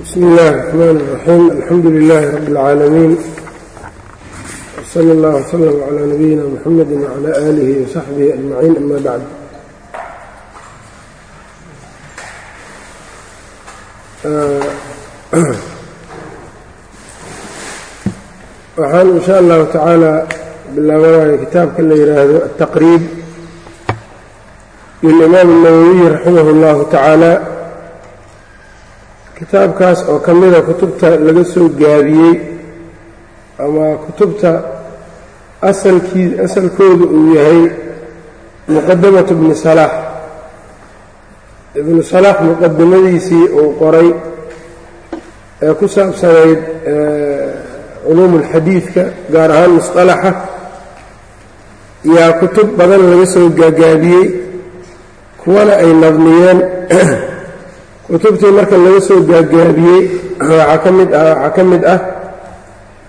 bsmi اllahi الرحmn الرaxيim alxamdu لilaahi rab اlcaalamiin wslى اllah wslm عlى nabiyina mxamedi wعlى alihi وsaxbihi ajmaciin ama bacd waxaan in sha allahu tacaala bilaabanaya kitaabka la yidhaahdo ataqriib lilimaam الnawowiyi raximah اllahu tacaala kitaabkaas oo ka mida kutubta laga soo gaabiyey ama kutubta asalkii asalkoodu uu yahay muqadamatu ibni salaax ibnu salaax muqadamadiisii uu qoray ee ku saabsanayd culuum ulxadiidka gaar ahaan musqalaxa yaa kutub badan laga soo gaagaabiyey kuwana ay nadmiyeen kutubtii marka laga soo gaagaabiyey waxaa ka mid ah waxaa ka mid ah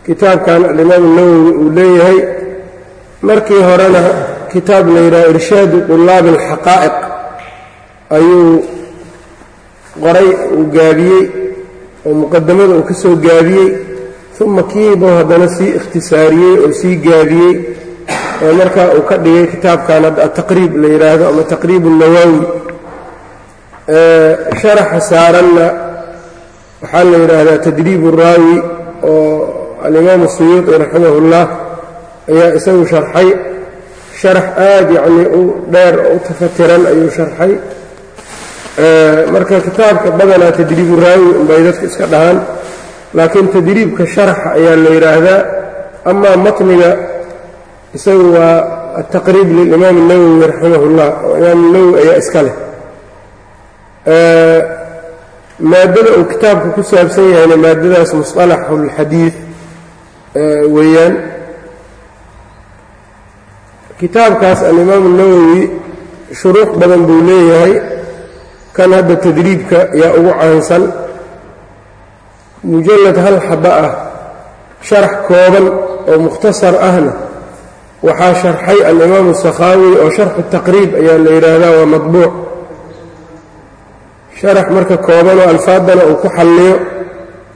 kitaabkan alimaam nawowi uu leeyahay markii horena kitaab la yidhaha irshaadu طulaabi اlxaqaa'iq ayuu qoray uu gaabiyey oo muqadamada uu ka soo gaabiyey uma kiibuu haddana sii ikhtisaariyey oo sii gaabiyey oo markaa uu ka dhigay kitaabkan hadda ataqriib la yidhaahdo ama taqriib الnawawi sharaxa saaranna waxaa la yidhaahdaa tadriib uraawi oo alimaam suyuuطi raximah اllah ayaa isagu sharxay sharax aad yacnii u dheer oo u tafatiran ayuu sharxay marka kitaabka badanaa tadriibu raawi unbay dadku iska dhahaan laakiin tadriibka sharaxa ayaa la yidhaahdaa amaa matniga isagu waa ataqriib lilimaam الnawowi raximah اllah oo imaam nawowi ayaa iska leh maadada uu kitaabka ku saabsan yahayna maadadaas musطalaxulxadiid weeyaan. Kitaabkaas alimaamu nawowi shuruux badan buu leeyahay. Kan hadda tadriibka yaa ugu caansan. Mujallad hal xaba ah sharx kooban oo mukhtasar ahna waxaa sharxay alimaamu sakhaawi oo sharxu taqriib ayaa la yidhaahdaa waa madbuuc sharax marka koobanoo alfaadana uu ku xalliyo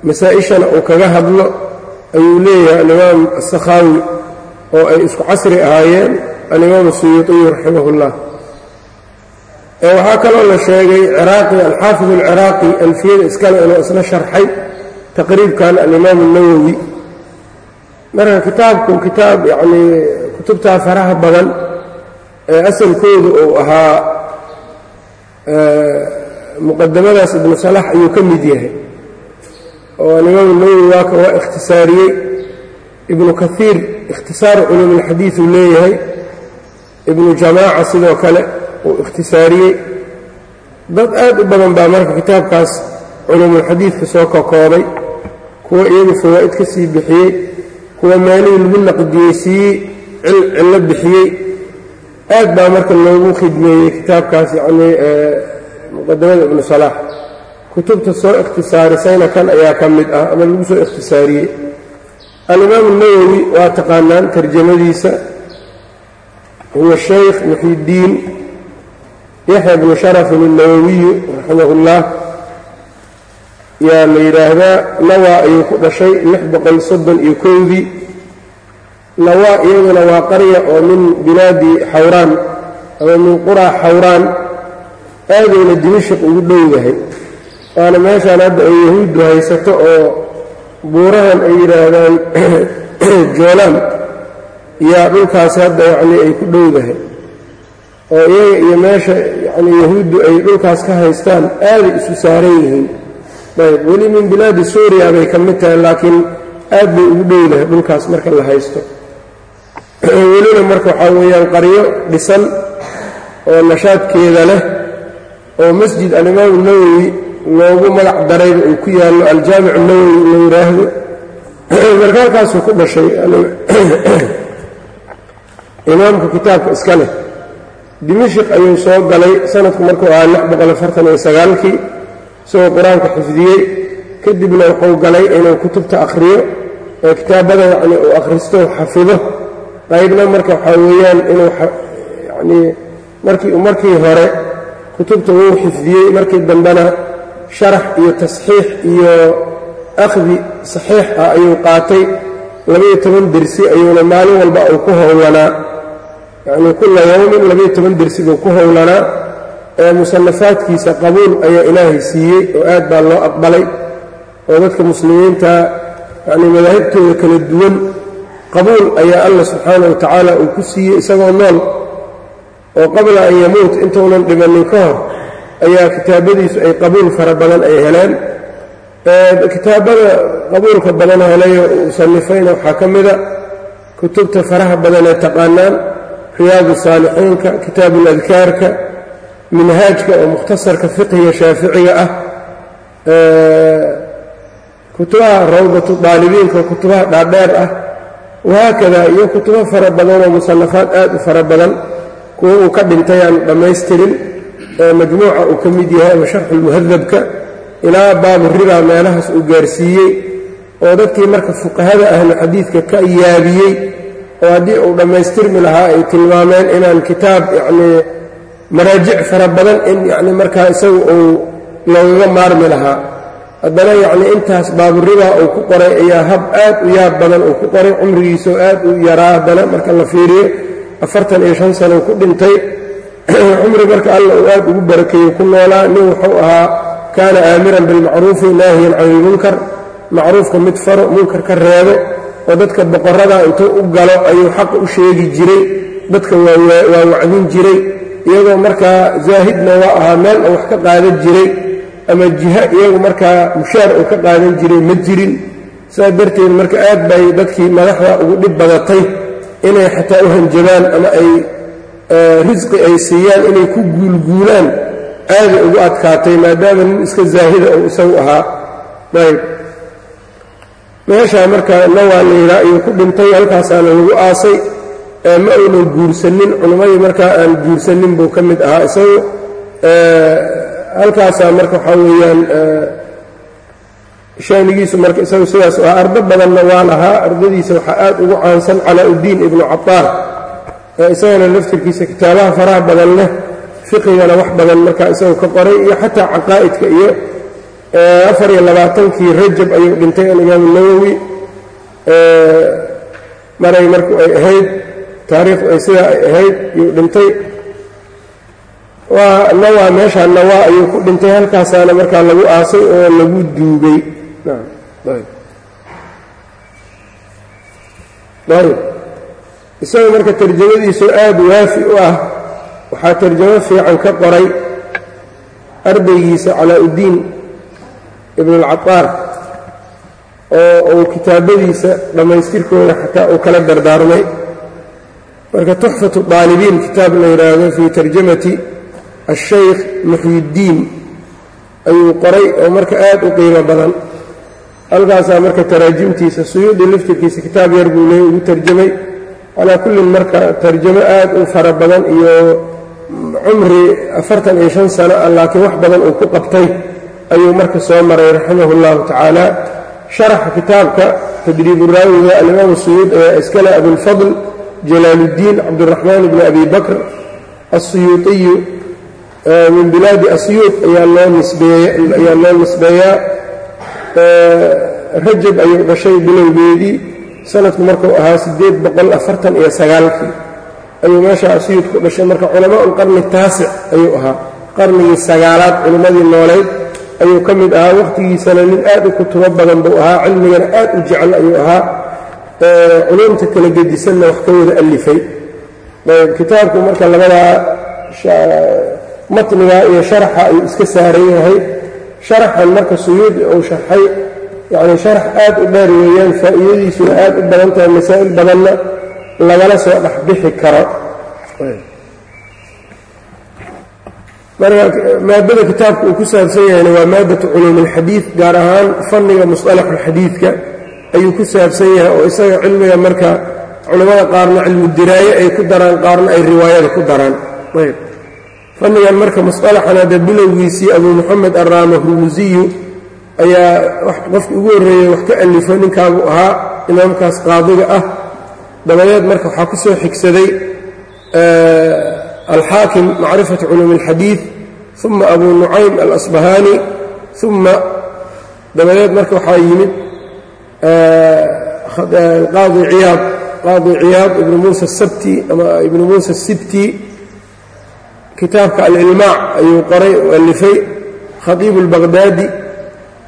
masaa-ishana uu kaga hadlo ayuu leeyahay alimaam asakhaawi oo ay isku casri ahaayeen alimaam asuyuuطiyu raximah اllah waxaa kaloo la sheegay ciraaqi alxaafid alciraaqi alfiyada iskale inuu isla sharxay taqriibkan alimaam الnawowi marka kitaabku kitaab yacnii kutubtaa faraha badan ee asalkoodu uu ahaa muqadamadaas ibnu salax ayuu ka mid yahay oo alimaam nawowi waaka waa ikhtisaariyey. Ibnu kaiir ikhtisaaru culuum اlxadiid uu leeyahay. Ibnu jamaaca sidoo kale uu ikhtisaariyey. Dad aad u badan baa marka kitaabkaas culuumulxadiidka soo kokoobay kuwa iyagu fawaa'id ka sii bixiyey kuwa maalihii lagu naqdiyey sii cillo bixiyey. Aad baa marka loogu khidmeeyey kitaabkaas yacnii muqadamada ibnu salaax kutubta soo ikhtisaarisayna kan ayaa ka mid ah ama lagu soo ikhtisaariyey. Alimaamu nawowi waa taqaanaan tarjamadiisa. Huwa shaykh muxidiin yaxya bnu sharafin alnawowiyu raximah ullah yaa la yidhaahdaa nawaa ayuu ku dhashay lix boqol soddon iyo kowdii nawaa iyaduna waa qarya oo min bilaadi xawraan ama min quraa xawraan aadayna dimashik ugu dhow yahay. Waana meeshaan hadda ay yahuuddu haysato oo buurahan ay yidhaahdaan joolaan. Yaa dhulkaas hadda yacnii ay ku dhowdahay oo iyaga iyo meesha yacnii yahuuddu ay dhulkaas ka haystaan aaday isu saaran yihiin. Ayb weli min bilaadi suuriya bay ka mid tahay laakiin aad bay ugu dhowdahay dhulkaas marka la haysto. Welina marka waxaa weeyaan qaryo dhisan oo nashaadkeeda leh oo masjid alimaamu nawowi loogu magac darayba uu ku yaallo aljaamic nawowi la yidhaahdo marka halkaasuu ku dhashay imaamka kitaabka iska leh. Dimashik ayuu soo galay sanadku markuu ahaa sagaalkii isagoo qur'aanka xifdiyey. Kadibna wuxuu galay inuu kutubta akhriyo oo kitaabada yacni uu akhristo xafido. Qaybna marka waxaa weeyaan inuu yacnii markii markii hore kutubta wuu xifdiyey markii dambena sharax iyo tasxiix iyo akhdi saxiix ah ayuu qaatay. labaiyo toban dersi ayuuna maalin walba uu ku howlanaa. Yacnii kulla yowmin labaiyo toban dersi buu ku howlanaa. Ee musannafaadkiisa qabuul ayaa ilaahay siiyey oo aad baa loo aqbalay. Oo dadka muslimiinta yacnii madaahibtooda kala duwan qabuul ayaa allah subxaana wa tacaala uu ku siiyey isagoo nool oo qabla an yamuut intuunan dhibannin ka hor ayaa kitaabadiisu ay qabuul fara badan ay heleen. Kitaabada qabuulka badan helayo uu sannifayna waxaa ka mida kutubta faraha badan ee taqaanaan riyaadu saalixiinka kitaabuladkaarka minhaajka oo mukhtasarka fiqhiga shaaficiga ah. Kutubaha rawdatu daalibiinka oo kutubaha dhaadheer ah. Wahaakada iyo kutubo fara badan oo musannafaad aad u fara badan kuwo uu ka dhintay aan dhammaystirin ee majmuuca uu ka mid yahay ama sharxulmuhadabka ilaa baabu ridaa meelahaas uu gaarsiiyey oo dadkii marka fuqahada ahlu xadiidka ka yaabiyey oo haddii uu dhammaystirmi lahaa ay tilmaameen inaan kitaab yacnii maraajic fara badan in yacni markaa isagu uu loogaga maarmi lahaa. Haddana yacnii intaas baaburidaa uu ku qoray ayaa hab aad u yaab badan uu ku qoray cumrigiisoo aad u yaraa haddana marka la fiiriyo afartan iyo shan sano ku dhintay cumri marka alla uu aad ugu barakeeyey ku noolaa nin wuxuu ahaa kaana aamiran bilmacruufi naahiyan can ilmunkar macruufka mid faro munkar ka reebo oo dadka boqorada intuu u galo ayuu xaqa u sheegi jiray dadka waa wacdin jiray iyagoo markaa zaahidna waa ahaa meel uu wax ka qaadan jiray ama jiha iyagu markaa mushaar uu ka qaadan jiray ma jirin. Saas darteed marka aad bay dadkii madaxda ugu dhib badatay inay xataa u hanjabaan ama ay risqi ay siiyaan inay ku guulguulaan aaday ugu adkaatay maadaama nin iska zaahida uu isagu ahaa. Ayb. Meeshaa marka nawaa layidhaa ayuu ku dhintay halkaasaana lagu aasay ma uunan guursanin culimmadii markaa aan guursanin buu ka mid ahaa isagu. Halkaasaa marka waxaa weeyaan shaanigiisu marka isagu sidaas ahaa ardo badanna waa lahaa ardadiisa waxaa aad ugu caansan calaa uddiin ibnu cataar isagana laftirkiisa kitaabaha faraha badan leh fiqigana wax badan markaa isagu ka qoray iyo xataa caqaa'idka iyo afar iyo labaatankii rajab ayuu dhintay alimaamu nawowi maray marku ay ahayd taariikhdu ay sidaa ay ahayd ayuu dhintay. Waa nawaa meeshaa nawaa ayuu ku dhintay halkaasaana markaa lagu aasay oo lagu duugay isaga marka tarjamadiisu aad waafi u ah waxaa tarjamo fiican ka qoray ardaygiisa calaa-uddiin ibn alcataar oo uu kitaabadiisa dhammaystirkooda xataa uu kala dardaarmay. Marka tuxfatu daalibiin kitaab la yidhaahdo fii tarjamati ashaykh muxyiddiin ayuu qoray oo marka aad u qiimo badan halkaasaa marka taraajimtiisa suyuudi liftirkiisa kitaab yar buu leey ugu tarjamay. Calaa kullin marka tarjamo aad u fara badan iyo cumri afartan iyo shan sano ah laakiin wax badan uu ku qabtay ayuu marka soo maray raximah اllahu tacaala. Sharaxa kitaabka tadriiburaawiga alimaamu suyuud ayaa iskale abulfadl jalaaluddiin cabduraxmaan bni abi bakr asuyuuطiyu min bilaadi asyuud ayaa loo nisbeeyaa rajab ayuu dhashay bilowgeedii. Sanadku markuu ahaa siddeed boqol afartan iyo sagaalkii. Ayuu meesha asyuud ku dhashay. Marka culamaa ulqarni taasic ayuu ahaa. Qarnigii sagaalaad culimmadii nooleyd ayuu ka mid ahaa. Wakhtigiisana nin aad u kutubo badan buu ahaa. Cilmigana aad u jecel ayuu ahaa. Culumta kala gedisanna wax ka wada alifay kitaabku marka labadaa matniga iyo sharaxa ayuu iska saaran yahay sharaxan marka suyuudi uu sharxay yacni sharax aad u dheer weeyaan faa'iidadiisuna aad u badan tahay masaa'il badanna lagala soo dhexbixi karo. Marka maadada kitaabka uu ku saabsan yahayna waa maadatu culuumi alxadiid gaar ahaan fanniga musطalaxulxadiidka ayuu ku saabsan yahay oo isaga cilmiga marka culammada qaarna cilmu diraaye ay ku daraan qaarna ay riwaayada ku daraan. Ayb fannigan marka musطalaxan hadda bilowgiisii abuu moxamed arraama hurmusiyu ayaa qofki ugu horreeyey wax ka alifo ninkaabuu ahaa imaamkaas qaadiga ah. Dabadeed marka waxaa ku soo xigsaday alxaakim macrifatu culuumi اlxadiid uma abu nucaym alasbahaani uma dabadeed marka waxaa yimid qaadi ciyaad ibnu muusa asabti ama ibnu muusa asibti kitaabka alilmaac ayuu qoray u alifay khatiibu اlbaqhdaadi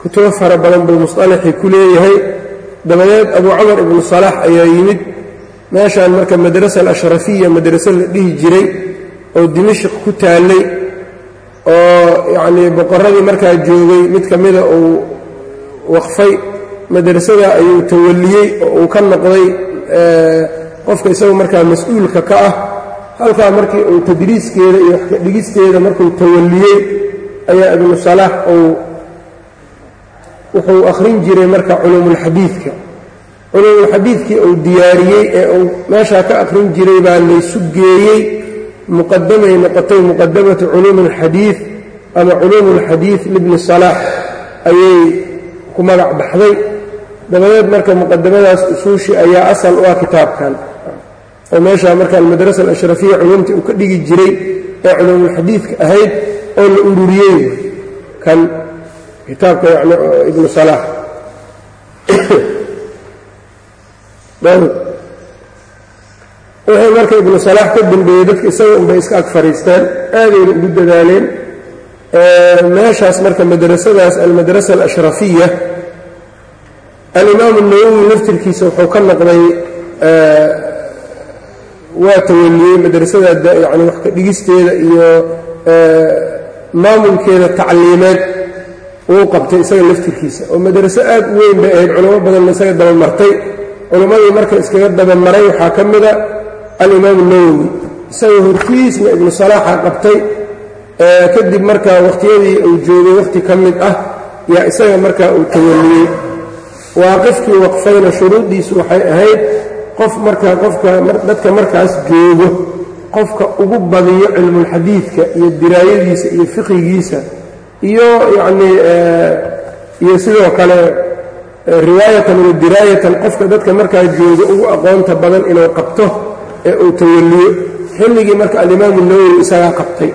kutubo fara badan buu musطalaxii ku leeyahay. Dabadeed abu camar ibnu salaax ayaa yimid meeshaan marka madrasa alashrafiya madraso la dhihi jiray oo dimashq ku taallay oo yacnii boqorradii markaa joogay mid ka mida uu waqfay madrasada ayuu tawalliyey oo uu ka noqday qofka isagu markaa mas'uulka ka ah halkaa markii uu tadriiskeeda iyo waxka dhigisteeda markuu tawalliyey ayaa ibnu salaax uu wuxuu akhrin jiray marka culuumulxadiidka culuumulxadiidkii uu diyaariyey ee uu meeshaa ka akhrin jiray baa laysu geeyey muqadamay noqotay muqadamatu culuumi alxadiid ama culuumu alxadiid libni salaax ayay ku magac baxday. Dabadeed marka muqadamadaas usuushi ayaa asal u ah kitaabkan oo meeshaa marka almadrasa alashrafiya culumtii uu ka dhigi jiray ee culuumulxadiidka ahayd oo la ururiyey kan kitaabka yani ibnu salaax wuxuu marka ibnu salaax ka dambeeyey dadka isaga unbay iska ag fadhiisteen aadayna ugu dadaaleen meeshaas marka madrasadaas almadrasa alashrafiya alimaamu nawowi laftirkiisa wuxuu ka noqday waa tawaliyey madrasada yani wax ka dhigisteeda iyo maamulkeeda tacliimeed uu qabtay isaga laftirkiisa. Oo madraso aad u weyn bay ahayd culamo badanna isaga dabamartay culammadii marka iskaga dabamaray waxaa ka mida alimaamu nawowi isaga hortiisna ibnu salaaxa qabtay kadib marka wakhtiyadii uu joogay wakhti ka mid ah yaa isaga markaa uu tawaliyey. Waaqifkii waqfayna shuruuddiisu waxay ahayd qof marka qofka dadka markaas joogo qofka ugu badiyo cilmulxadiidka iyo diraayadiisa iyo fiqigiisa iyo yacnii iyo sidoo kale riwaayatan wa diraayatan qofka dadka markaa jooga ugu aqoonta badan inuu qabto ee uu tawalliyo xilligii marka alimaamu nawowi isagaa qabtay.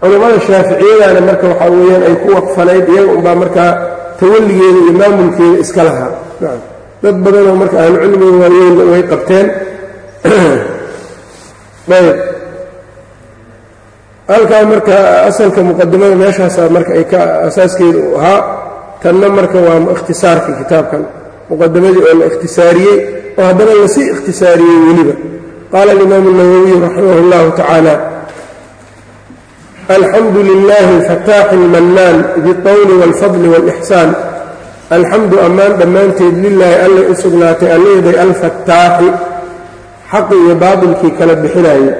Culammada shaaficiyadana marka waxaa weeyaan ay ku waqfanayd iyaga unbaa markaa tawalligeeda iyo maamulkeeda iska lahaa dad badanoo marka ahlucilmiga waaweynna way qabteen ayb halkaa marka asalka muqadimada meeshaasaa marka ay ka asaaskeeda u ahaa tanna marka waa ikhtisaarka kitaabkan muqadamadii oo la ikhtisaariyey oo haddana lasii ikhtisaariyey weliba qaala alimaamu اnawowiy raximah اllahu tacaala alxamdu lilahi fataaxi اlmannaan biاlطawli wاlfadli wاlإxsaan alxamdu ammaan dhammaanteed lilaahi allay u sugnaatay alleeday alfataaxi xaqi iyo baatilkii kala bixinaaye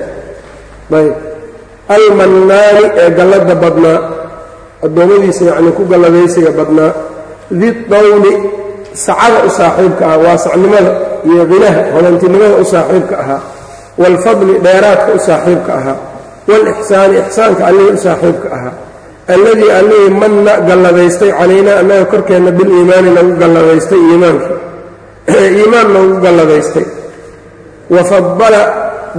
ayb. Almannaani ee gallada badnaa addoommadiisa yacnii ku galladaysiga badnaa ditawli sacada u saaxiibka ah waasacnimada iyo qinaha hodantinimada u saaxiibka ahaa waalfadli dheeraadka u saaxiibka ahaa waalixsaani ixsaanka allihii u saaxiibka ahaa alladii allihii manna galladaystay calaynaa annaga korkeenna biliimaani nagu galladaystay iimaanka iimaan nagu galladaystay. Wa fadala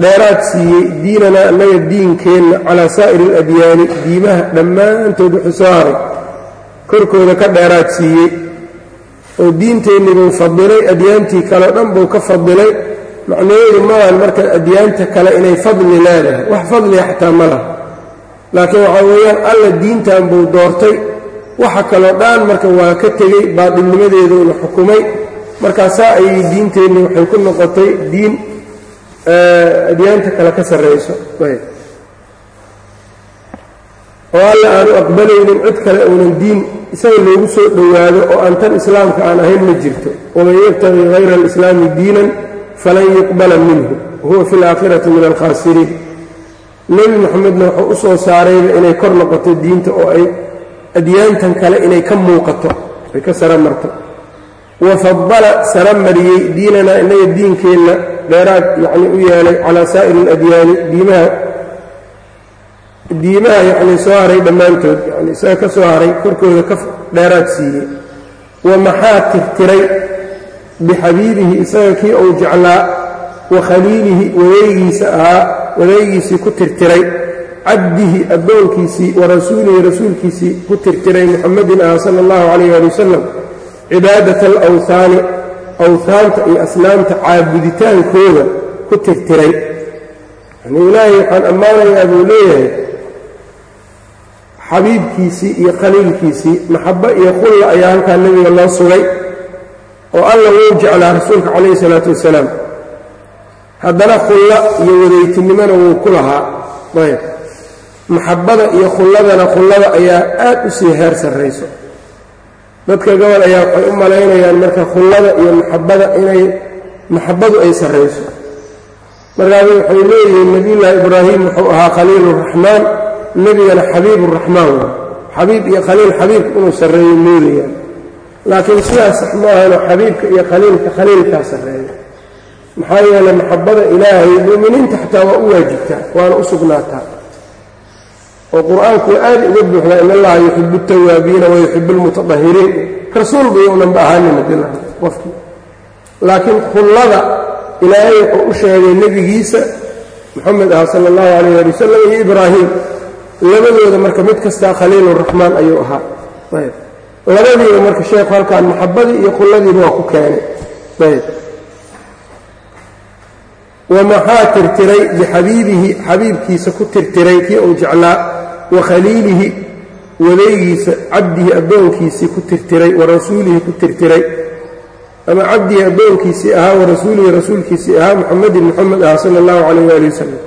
dheeraad siiyey diinanaa annaga diinkeenna calaa saa'iri aladyaani diimaha dhammaantood wuxuu soo haray. Korkooda ka dheeraad siiyey. Oo diinteennii buu fadilay adyaantii kaleo dhan buu ka fadilay. Macnaheedu maahan marka adyaanta kale inay fadli leedahay. Wax fadliga xataa ma laha laakiin waxaa weeyaan alla diintan buu doortay. Waxa kaloo dhaan marka waa ka tegey baadilnimadeeduuna xukumay. Markaasaa ayay diinteennii waxay ku noqotay diin adyaanta kale ka sarrayso oo alla aanu aqbalaynin cid kale uunan diin isaga loogu soo dhowaado oo aan tan islaamka aan ahayn ma jirto. Waman yabtaqii hayra alislaami diinan falan yuqbala minhu wahuwa fi alaakhirati min alkhaasiriin nebi moxamedna wuxuu u soo saarayba inay kor noqoto diinta oo ay adyaantan kale inay ka muuqato ay ka sara marto. Wa fadala sara mariyey diinanaa innaga diinkeenna dheeraad yacnii u yeelay calaa saa'iri aladyaani diimaha diimaha yacnii soo haray dhammaantood yani isaga ka soo haray korkooda ka dheeraad siiyey. Wa maxaa tirtiray bixabiibihi isaga kii uu jeclaa wa khaliilihi wadaygiisa ahaa wadaygiisii ku tirtiray cabdihi addoonkiisii wa rasuulihi rasuulkiisii ku tirtiray muxamedin ah sala allahu calayh ali wasalam cibaadata alawhaani awhaanta iyo asnaamta caabuditaankooda ku tirtiray. Yani ilaahay waxaan ammaanayaa buu leeyahay xabiibkiisii iyo khaliilkiisii maxabbo iyo khulla ayaa halkaa nebiga loo sugay oo alla wuu jeclaa rasuulka calayhi salaatu wasalaam haddana khulla iyo wadaytinimona wuu ku lahaa. Ayb. Maxabbada iyo khulladana khullada ayaa aad u sii heer sarrayso. Dadka gobol ayaa waxay u malaynayaan marka khullada iyo maxabbada inay maxabbadu ay sarrayso. Markaasu waxay leeyihiin nebiyullaahi ibraahim wuxuu ahaa khaliiluraxmaan nebigana xabiiburaxmaan waa xabiib iyo khaliil xabiibka inuu sarreeyo moodayaan laakiin sidaas sax maahano xabiibka iyo khaliilka khaliilkaa sarreeya maxaa yeeley maxabbada ilaahay mu'miniinta xataa waa u waajibtaa waana u sugnaataa oo qur'aanku aad uga buuxdaa in allaha yuxibu altawaabiina wa yuxibu almutadahiriin rasuulba yownanba ahaanin hadila qofkii laakiin khullada ilaahay wuxuu u sheegay nebigiisa moxamed ah sala allahu calayh ali wasalam iyo ibraahim. Labadooda marka mid kastaa khaliiluraxmaan ayuu ahaa. Ayb. Labadiiba marka sheekhu halkaan maxabadii iyo khuladiiba waa ku keenay. Ayb wamaxaa tirtiray bixabiibihi xabiibkiisa ku tirtiray kii uu jeclaa wa khaliilihi wadaygiisa cabdihi addoonkiisii ku tirtiray wa rasuulihi ku tirtiray. Ama cabdihi addoonkiisii ahaa wa rasuulihi rasuulkiisii ahaa muxamedin moxamed ah sala allahu calayh waali wasalam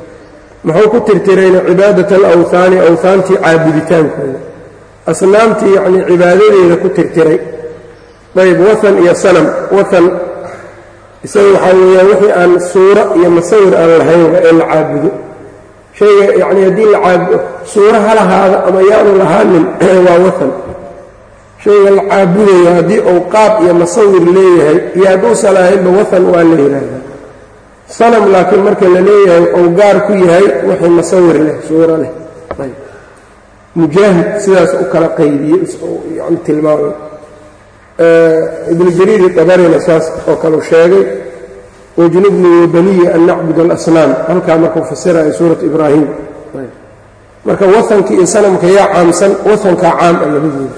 muxuu ku tirtirayna cibaadat alawhaani awhaantii caabuditaankooda asnaamtii yacnii cibaadadeeda ku tirtiray. Ayb wahan iyo sanam wahan isaga waxaa weeyaan wixii aan suuro iyo masawir aan lahaynba ee la caabudo. Shayga yacnii haddii la caabudo suuro ha lahaada ama yaanu lahaanin waa wahan shayga la caabudayo haddii uu qaab iyo masawir leeyahay iyo hadduusan lahaynba wahan waa la yidhaahdaa sanam laakiin marka la leeyahay uu gaar ku yahay wixii masawir leh suuro leh. Mujaahid sidaas u kala qaydiye yani tilmaamay ibnu jariiri dabarina saas oo kaleu sheegay wajnubnii wabaniyi an nacbud alasnaam. Halkaa markuu fasirayo suurat ibraahim. Marka wahanka iyo sanamka yaa caamsan wahankaa caam a labadooda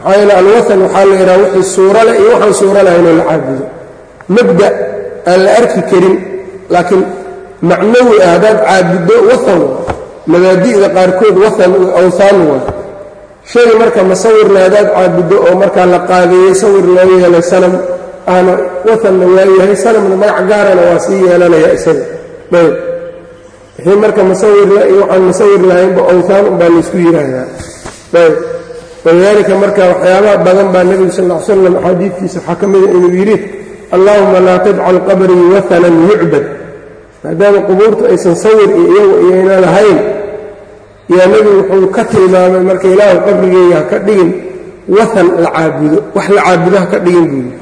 maxaa yeele alwahan waxaa la yidhaha wixii suuro leh iyo waxaan suuro lahayn oo la caabudo. Mabda aan la arki karin laakiin macnawi ah haddaad caabuddo wahan mabaadi'da qaarkood wahan awhaan waa shay marka masawirna haddaad caabuddo oo markaa la qaabeeyey sawir loo yeelay sanam aana wahanna waayahay sanamna magac gaarana waa sii yeelanaya isaga. Ayb wixii marka masawirla iyo waxaan masawir lahaynba awhaan unbaa laysku yidhaahdaa ayb walidaalika marka waxyaabaha badan baa nebigu sal ll slam axaadiidtiisa waxaa ka mida inuu yidhi allaahuma laa tajcal qabrii wahanan yucbad. Maadaama qubuurtu aysan sawir iyo iyagu iyayna lahayn yaa nebigu wuxuu ka tilmaamay marka ilaahu qabrigeyga ha ka dhigin wahan la caabudo wax la caabudo ha ka dhigin buu yidhi.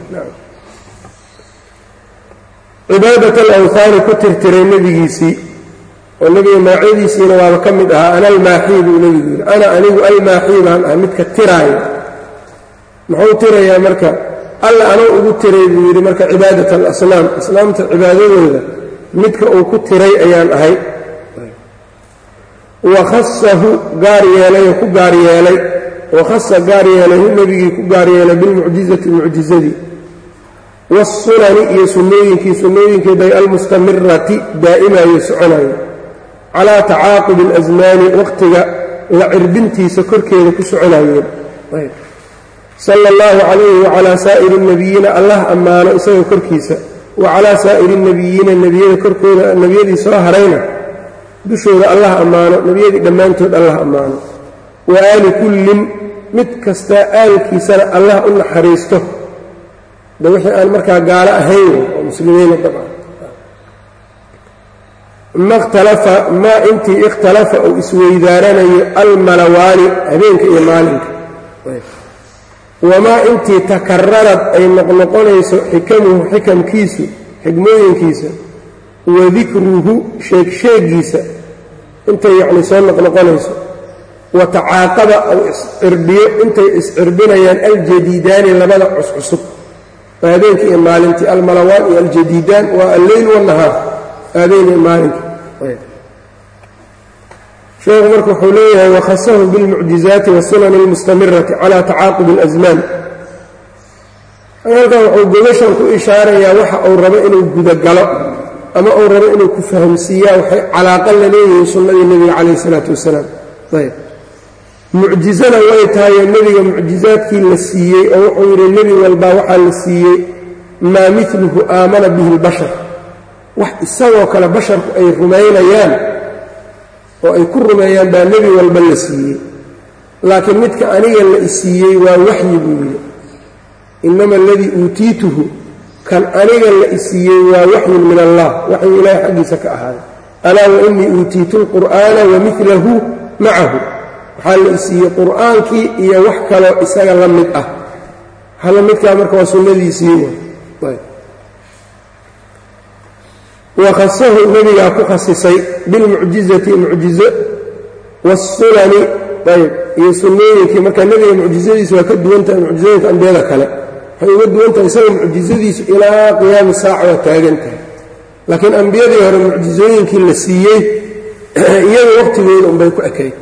Cibaadat alawhaani ku tirtiray nebigiisii oo nebiga maacyadiisiina waaba ka mid ahaa ana almaaxii buu nebigu yidhi. Ana anigu almaaxii baan ah midka tiraayo muxuu tirayaa marka alla anuu ugu tiray buu yidhi marka cibaadat alasnaam asnaamta cibaadadooda midka uu ku tiray ayaan ahay wakhasahu gaar yeelayoo ku gaar yeelay. Wakhasa gaar yeelay hu nebigii ku gaar yeelay bilmucjizati mucjizadii waasunani iyo sunnooyinkii sunnooyinkeeday almustamirati daa'imayo soconayo calaa tacaaqubi alasmaani waqtiga la cirbintiisa korkeeda ku soconayeen. Sala allahu calayhi wacalaa saa'iri اnebiyiina allah ammaano isaga korkiisa. Wa calaa saa'iri اnebiyiina nebiyada korkooda nebiyadii soo harayna dushooda allah ammaano nebiyadii dhammaantood allah ammaano wa aali kullin mid kastaa aalkiisana allah u naxariisto. De wixii aan markaa gaalo ahayn oo muslimiina dabcan ma ikhtalafa maa intii ikhtalafa uu isweydaaranayo almalawaani habeenka iyo maalinka. Wamaa intii takararad ay noqnoqonayso xikamuhu xikamkiisu xikmooyinkiisa wa dikruhu sheegsheegiisa intay yacni soo noqnoqonayso wa tacaaqaba ou iscirbiyo intay iscirbinayaan aljadiidaani labada cuscusub waa habeenka iyo maalintii almalawaan iyo aljadiidaan waa alleyl wanahaar habeen iyo maalinka. Sheekhu marka wuxuu leeyahay wakhasahu bilmucjizaati wasunani اlmustamirati cala tacaaqubi اlasmaan halkan wuxuu gogashan ku ishaarayaa waxa uu rabo inuu gudagalo ama uu rabo inuu ku fahamsiiyaa waxay calaaqa la leeyihiin sunnadii nebiga calayh isalaatu wasalaam. Ayb. Mucjizana way tahayo nebiga mucjizaadkii la siiyey oo wuxuu yidhi nebi walbaa waxaa la siiyey maa miluhu aamana bihi اlbashar wax isagoo kale basharku ay rumaynayaan oo ay ku rumeeyaan baa nebi walba la siiyey. Laakiin midka aniga la isiiyey waa waxyi buu yidhi. Inama aladii uutiituhu kan aniga la isiiyey waa waxyun min allah. Waxyu ilaahay xaggiisa ka ahaaday. Alaa wa uutiitu lqur'aana wa milahu macahu waxaa la isiiyey qur'aankii iyo wax kaloo isaga la mid ah. Waxa la midkaa marka waa sunnadiisii wakhasahu nebigaa ku khasisay bilmucjizati mucjizo waasunani ayb. Iyo sunnooyinkii. Marka nebiga mucjizadiisu waa ka duwan tahay mucjizooyinka ambiyada kale waxay uga duwan tahay isaga mucjizadiisu ilaa qiyaami saaca waa taagan tahay. Laakiin ambiyadii hore mucjizooyinkii la siiyey iyaga waqtigooda unbay ku ekayd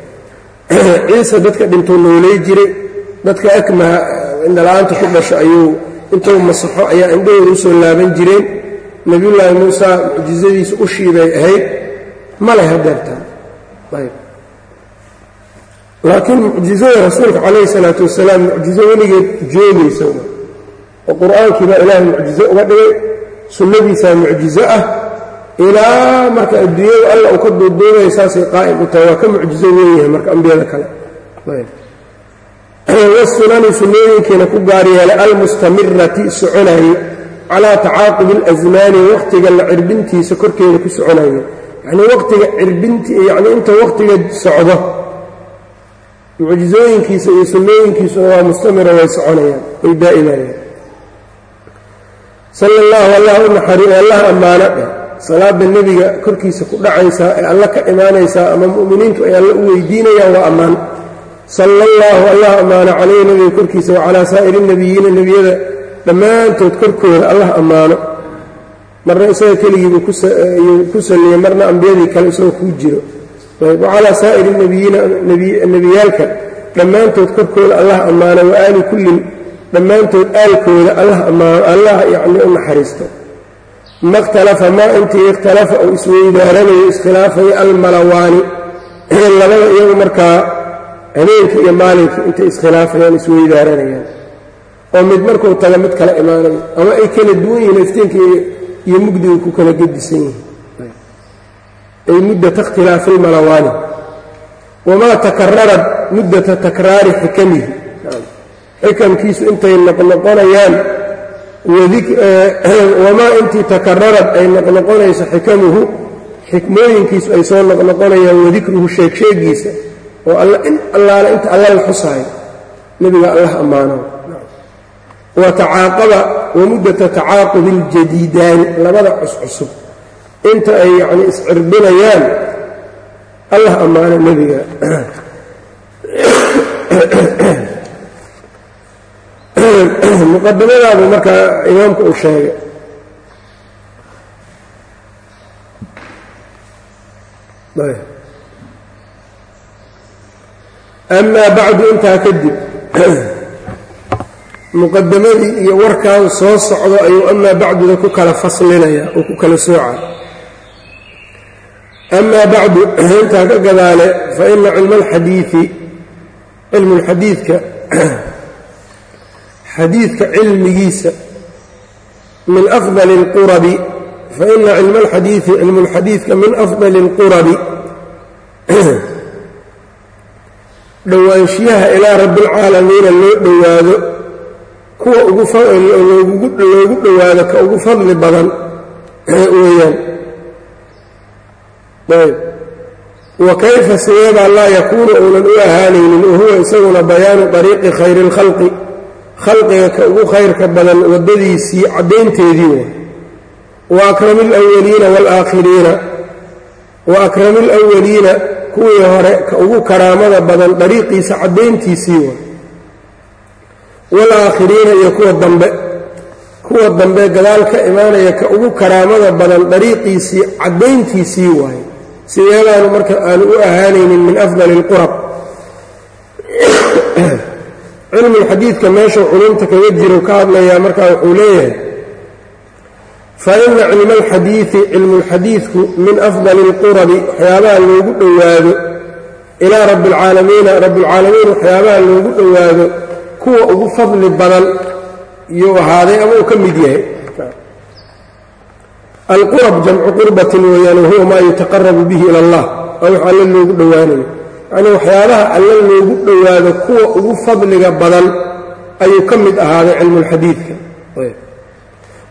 ciise dadka dhintuu noolay jiray dadka akmaha indhala-aanta ku dhasho ayuu intuu masaxo ayaa indhahooda u soo laaban jireen. Nebiyullaahi muusa mucjizadiisu ushiibay ahayd. Ma leh hadeertaan laakiin mucjizada rasuulka calayhi salaatu wasalaam mucjizo weligeed joogaysa oo qur'aankii baa ilaahay mucjizo uga dhigay sunnadiisaa mucjizo ah ilaa marka adduunyada alla uu ka duuduubaya saasay qaa'im u tahay waa ka mucjizo weynyahay marka ambiyada kale. Wasunani sunnooyinkiina ku gaar yeelay almustamirati soconaye calaa tacaaqubi alasmaani waqtiga la cirbintiisa korkeeda ku soconaye yacnii waqtiga cirbinti yacnii inta waqtiga socdo mucjizooyinkiisa iyo sunnooyinkiisuna waa mustamira way soconayaan way daa'imayaan sala allahu allah u naxari allah ammaano. Dheh salaada nebiga korkiisa ku dhacaysaa ee alla ka imaanaysaa ama mu'miniintu ay alla u weydiinayaan waa ammaan. Sala allahu allah ammaano calayhi nebiga korkiisa wa calaa saa'iri nebiyiina nebiyada dhammaantood korkooda allah ammaano. Marna isaga keligiibuu ku salliyey marna ambiyadii kale isagoo kuu jiro. Wa calaa saa'iri nebiyiina nebiyaalka dhammaantood korkooda allah ammaano wa aali kullin dhammaantood aalkooda allah yacnii u naxariisto. Ma ikhtalafa maa intii ikhtalafa uu isweydaaranayo iskhilaafaya almalawaani labada iyagu markaa habeenkii iyo maalinkii intay iskhilaafayaan isweydaaranayaan oo mid markuu taga mid kala imaanayo ama ay kala duwan yihiin iftiinka iyo mugdiga ku kala gedisan yihiin. Ay muddata ikhtilaafi almalawaani wamaa takararad muddata takraari xikamihi xikamkiisu intay noqnoqonayaan wamaa intii takararad ay noqnoqonayso xikamuhu xikmooyinkiisu ay soo noqnoqonayaan wadikruhu sheegsheegiisa oo in allaale inta alla la xusaayo nebiga allah ammaano. Wa tacaaqaba wa muddata tacaaqubi اljadiidaani labada cuscusub. Inta ay yacni iscirbinayaan allah ammaano nebiga muqadimadaadu markaa imaamka uu sheegay. Amaa bacdu intaa kadib muqadamadii iyo warkaan soo socdo ayuu amaa bacduda ku kala faslinaya oo ku kala sooca amaa bacdu intaa ka gadaale fa ina cilma alxadiidi cilmu lxadiidka xadiidka cilmigiisa min afdali اlqurabi faina cilma alxadiidi cilmu اlxadiidka min afdali اlqurabi dhowaanshiyaha ilaa rabbi اlcaalamiina loo dhowaado kuwa loogu dhowaado ka ugu fadli badan weeyaan ayb wa kayfa sideebaa laa yakuunu uunan u ahaanaynin wahuwa isaguna bayaanu طariiqi khayri اlkhalqi khalqiga ka ugu khayrka badan waddadiisii caddaynteedii wa. Akrami alawaliina waalaakhiriina wa akrami alawaliina kuwii hore ka ugu karaamada badan dariiqiisa caddayntiisii way waalaakhiriina iyo kuwa dambe. Kuwa dambe gadaal ka imaanaya ka ugu karaamada badan dariiqiisii caddayntiisii waaye sideedaanu marka aanu u ahaanaynin min afdali اlqurab cilmulxadiidka meesha culumta kaga jiro ka hadlayaa markaa wuxuu leeyahay fa ina cilma alxadiidi cilmulxadiidku min afdali alqurabi waxyaabaha loogu dhowaado ilaa rabbialcaalamiina rabbialcaalamiin waxyaabaha loogu dhowaado kuwa ugu fadli badan yuu ahaaday ama uu ka mid yahay. Alqurab jamcu qurbatin weeyaan wahuwa maa yutaqarabu bihi ila allah oo wax alle loogu dhowaanayo yacnii waxyaabaha alle loogu dhowaado kuwa ugu fadliga badan ayuu ka mid ahaaday cilmulxadiidka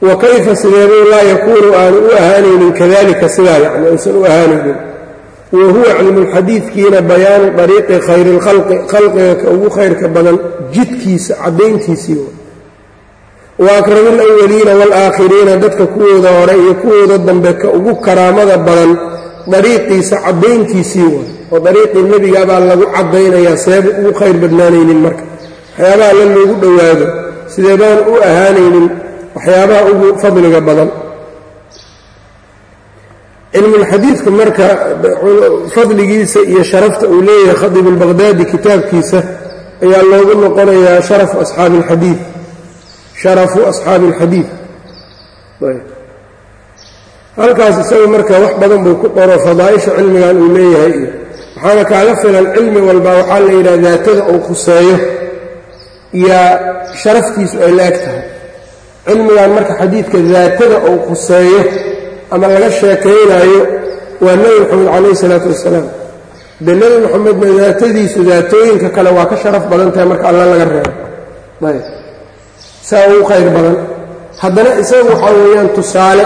wa kayfa sideebuu laa yakuunu aanu u ahaanaynin kadalika sidaa yacni aysan u ahaanaynin. Wa huwa cilmulxadiidkiina bayaanu dariiqi khayri lkhalqi khalqiga ka ugu khayrka badan jidkiisa caddayntiisii wa akrami alawaliina waalaakhiriina dadka kuwooda hore iyo kuwooda dambe ka ugu karaamada badan dariiqiisa caddayntiisii waay oo dariiqii nebigaabaa lagu caddaynayaa seeba ugu khayr badnaanaynin marka. Waxyaabaha alla loogu dhowaado sidee baan u ahaanaynin? Waxyaabaha ugu fadliga badan. Cilmulxadiidku marka fadligiisa iyo sharafta uu leeyahay khadiib albaqhdaadi kitaabkiisa ayaa loogu noqonayaa sharafu asxaabi alxadiid sharafu asxaabi alxadiid halkaas isagu marka wax badan buu ku qoro fadaa'isha cilmigan uu leeyahay. iyo waxaana kaaga filan cilmi walba waxaa la yidhaha daatada uu khuseeyo yaa sharaftiisu ay la eg tahay. Cilmigan marka xadiidka daatada uu khuseeyo ama laga sheekaynaayo waa nebi moxamed calayhi isalaatu wassalaam de nebi moxamedna daatadiisu daatooyinka kale waa ka sharaf badan tahay marka alla laga reebo. Ayb. Saa ugu khayr badan. Haddana isagu waxaa weeyaan tusaale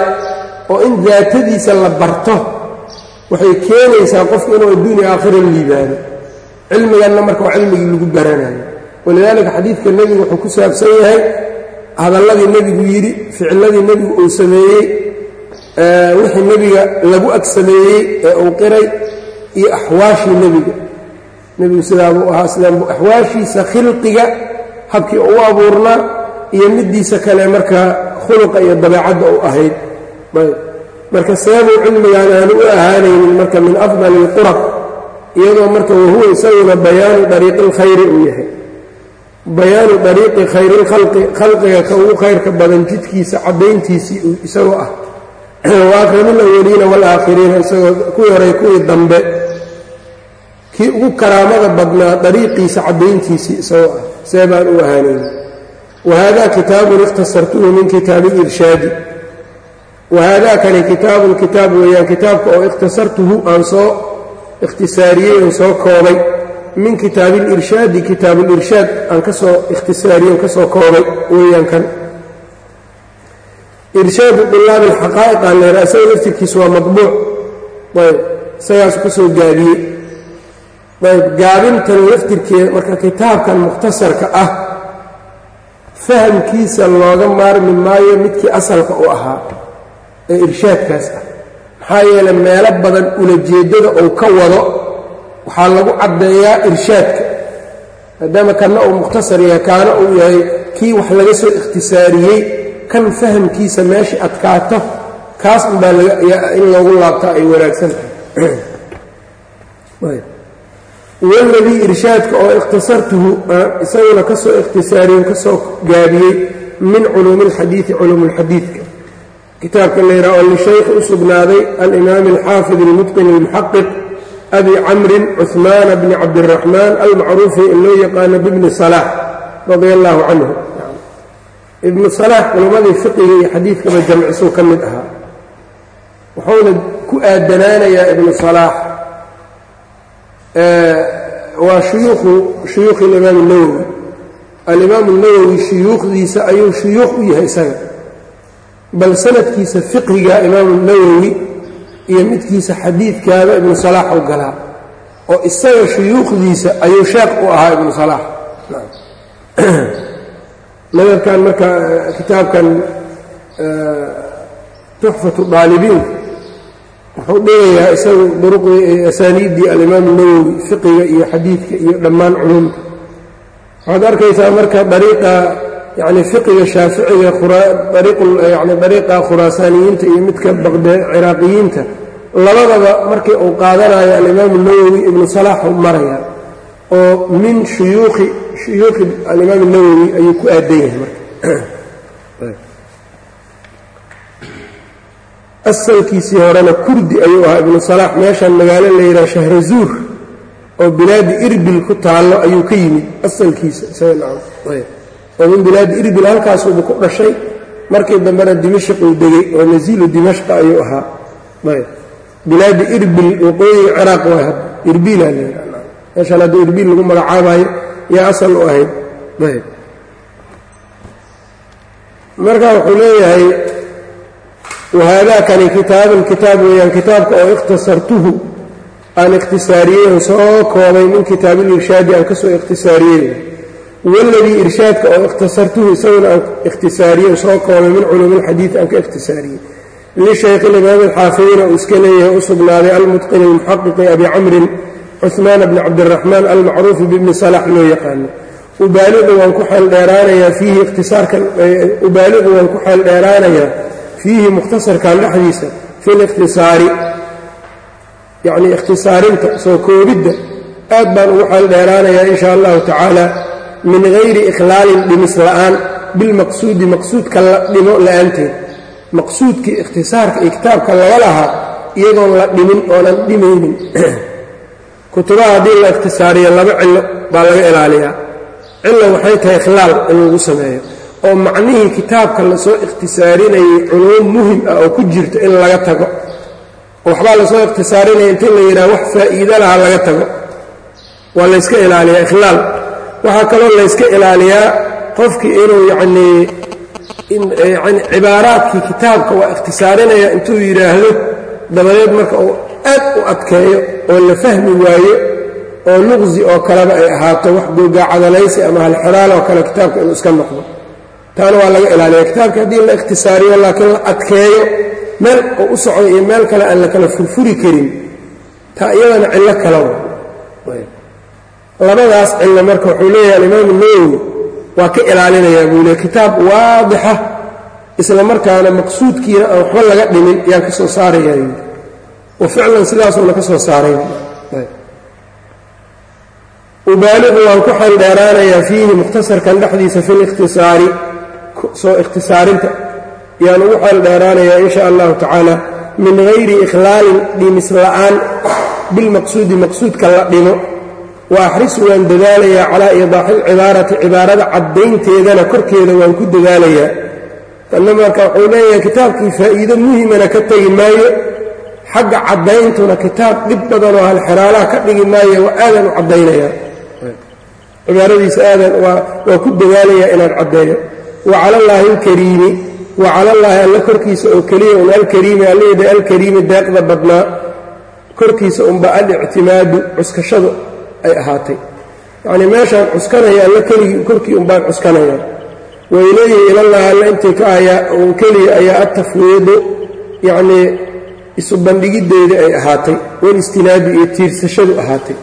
oo in daatadiisa la barto waxay keenaysaa qofku inuu adduunya aakhira liibaado cilmiganna marka waa cilmigii lagu baranayo walidaalika xadiidka nebigu wuxuu ku saabsan yahay hadalladii nebigu yidhi ficilladii nebigu uu sameeyey wixii nebiga lagu ag sameeyey ee uu qiray iyo axwaashii nebiga. Nebigu sidaabuu ahaa sidaanbu axwaashiisa khilqiga habkii u abuurnaa iyo middiisa kale markaa khuluqa iyo dabeecadda u ahayd. Ayb marka seebuu cilmigaan aanu u ahaanaynin marka min afdali اlqurab iyadoo marka wahuwa isaguna bayaanu dariiqi اlkhayri uu yahay bayaanu dariiqi khayri اlkhalqi khalqiga ka ugu khayrka badan jidkiisa caddayntiisii uu isagoo ah wa akrami اlawaliina wاlaakhiriina isagoo kuwii horay kuwii dambe kii ugu karaamada badnaa dariiqiisa caddayntiisii isagoo ah see baan u ahaanaynin wahada kitaabun ikhtasartuhu min kitaabi irshaadi wahada kani kitaabun kitaab weeyaan kitaabka oo ikhtasartuhu aan soo ikhtisaariyey aan soo koobay min kitaabi lirshaadi kitaabulirshaad aan ka soo ikhtisaariyey aan ka soo koobay weeyaan kan irshaadu dulaabi alxaqaa'iq aan leeraa isaga laftirkiisu waa madbuuc ayb isagaasu ka soo gaabiyey ayb gaabintan laftirkeeda marka kitaabkan mukhtasarka ah fahamkiisa looga maarmi maayo midkii asalka u ahaa ee irshaadkaas ah. Maxaa yeelay meelo badan ulajeeddada uu ka wado waxaa lagu caddeeyaa irshaadka. Maadaama kanna uu mukhtasar yahay kaana uu yahay kii wax laga soo ikhtisaariyey kan fahamkiisa meesha adkaato kaas unbaa in loogu laabtaa ay wanaagsan tahay. Waladii irshaadka oo ikhtasartuhu isaguna ka soo ikhtisaariyen ka soo gaabiyey min culuumi اlxadiidi culuum اlxadiidka kitaabka la yidhaha oo lishaykhi u sugnaaday alimaami alxaafid almutqin almuxaqiq abi camrin cuhmaana bni cabdiraxmaan almacruufi in loo yaqaano bibni salaax radia allaahu canhu ibnu salaax culimmadii fiqiga iyo xadiidkaba jamcisuu ka mid ahaa wuxuuna ku aadanaanayaa ibnu salaax waa shuyuukhu shuyuukhi alimaam اnawowi alimaamu اnawowi shuyuukhdiisa ayuu shuyuukh u yahay isaga bal sanadkiisa fiqhiga imaamu nawowi iyo midkiisa xadiidkaaba ibnu salaax u galaa oo isaga shuyuukhdiisa ayuu sheekh u ahaa ibnu salaax madabkan marka kitaabkan tuxfatu daalibiin wuxuu dhigayaa isagu duruqdii asaaniiddii alimaamu nawowi fiqiga iyo xadiidka iyo dhammaan culumta waxaad arkaysaa marka dariiqa yacni fiqiga shaaficiga yani dariiqa khuraasaaniyiinta iyo midka baqde ciraaqiyiinta labadaba markii uu qaadanayo alimaamu nawowi ibnu salaaxu maraya oo min shuyuukhi shuyuukhi alimaam nawowi ayuu ku aadan yahay marka. Asalkiisii horena kurdi ayuu ahaa ibnu salaax meeshan magaalo la yidhaha shahrazuur oo bilaadi irbil ku taallo ayuu ka yimid asalkiisa oo min bilaadi irbil halkaasuuba ku dhashay. Markii dambena dimashq uu degey oo nasiilu dimashqa ayuu ahaa. Bilaadi irbil waqooyiga ciraaq waa hadda irbiila meeshaan hadda irbil lagu magacaabayo yaa asal u ahayd. Marka wuxuu leeyahay wahaadaakani kitaabun kitaab weeyaan kitaabka oo ikhtasartuhu aan ikhtisaariyey soo koobay min kitaabiilirshaadi aan ka soo waladii irshaadka oo ikhtasartuhu isaguna aan ikhtisaariyey soo koobay min culuumi alxadiid aan ka ikhtisaariyey lishaykh alimaam alxaafidiina uu iska leeyahay u sugnaaday almutqini almuxaqiqi abi camrin cuثmaan bni cabdiraxmaan almacruufi bibni salax loo yaqaano ubaaliqu waan ku xeeldheeraanayaa fiihi ikhtisaarkan ubaaliqu waan ku xeeldheeraanayaa fiihi mukhtasarkan dhexdiisa fi likhtisaari yacnii ikhtisaarinta soo koobidda aad baan ugu xeeldheeraanayaa in sha allahu tacaala min hayri ikhlaalin dhimis la'aan bilmaqsuudi maqsuudka la dhimo la'aanteed. Maqsuudkii ikhtisaarka iyo kitaabka laga lahaa iyagoon la dhimin oonan dhimaynin. Kutubaha haddii la ikhtisaariyo laba cillo baa laga ilaaliyaa. Cillo waxay tahay ikhlaal in lagu sameeyo oo macnihii kitaabka la soo ikhtisaarinayay culuum muhiim ah oo ku jirto in laga tago. Waxbaa la soo ikhtisaarinaya intii la yidhaha wax faa'iido laha laga tago. Waa layska ilaaliyaa ikhlaal waxaa kaloo layska ilaaliyaa qofkii inuu yacnii yani cibaaraadkii kitaabka waa ikhtisaarinaya intuu yidhaahdo dabadeed marka uu aad u adkeeyo oo la fahmi waayo oo luqsi oo kaleba ay ahaato wax googacadalaysi ama halxiraal oo kale kitaabka inuu iska noqdo. Taana waa laga ilaaliya kitaabka haddii la ikhtisaariyo laakiin la adkeeyo meel oo u socdo iyo meel kale aan la kala furfuri karin taa iyadana cillo kala labadaas cillo marka wuxuu leeyahay alimaamu nawowi waa ka ilaalinayaa buu leey kitaab waadixa isla markaana maqsuudkiina aan waxba laga dhimin yaan ka soo saarayaa yidhi wa ficlan sidaasuuna ka soo saaray. Ubaaliqu waan ku xeeldheeraanayaa fiihi mukhtasarkan dhexdiisa fi likhtisaari soo ikhtisaarinta. Yaan ugu xeeldheeraanayaa in sha allahu tacaala min hayri ikhlaalin dhimis la'aan bilmaqsuudi maqsuudka la dhimo wa axrisu waan dadaalayaa calaa iidaaxi lcibaarati cibaarada caddaynteedana korkeeda waan ku dadaalayaa tanna marka wuxuu leeyahay kitaabkii faa'iido muhimana ka tegi maayo. Xagga caddayntuna kitaab dhib badanoo halxiraalaha ka dhigi maayo waa aadan u caddaynayaa cibaaradiisa aadan waa ku dadaalayaa inaan caddeeyo wa calallaahi alkariimi wa calallaahi alla korkiisa oo keliya un alkariimi alleyda alkariimi deeqda badnaa. Korkiisa unba alictimaadu cuskashadu ay ahaatay. Yacnii meeshaan cuskanaya alla keligii korkii unbaan cuskanaya. Wa ilayhi ilallahi alla intii ka ayaa un keliya ayaa atafwiidu yacnii isu bandhigiddeeda ay ahaatay. Walistinaadu iyo tiirsashadu ahaatay.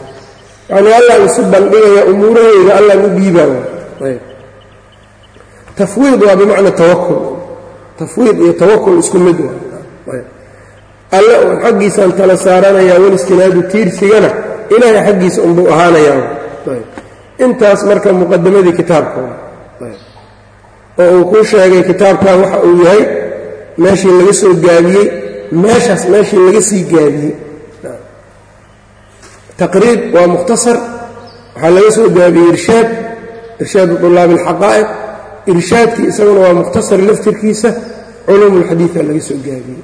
Yacnii allaan isu bandhigaya umuuraheyda allaan u dhiibaya tafwiid waa bimacna tawakul tafwiid iyo tawakul isku mid alle uun xaggiisaan tala saaranayaa walistinaadu tiirsigana ilaahay xaggiisa unbuu ahaanayaa intaas marka muqadamadii kitaabka oo uu kuu sheegay kitaabkan waxa uu yahay meeshii laga soo gaabiyey meeshaas meeshii laga sii gaabiyey taqriib waa mukhtasar waxaa laga soo gaabiyey irshaad irshaadu طulaabi اlxaqaa'iq irshaadkii isaguna waa mukhtasar laftirkiisa culuum اlxadiiثa laga soo gaabiyey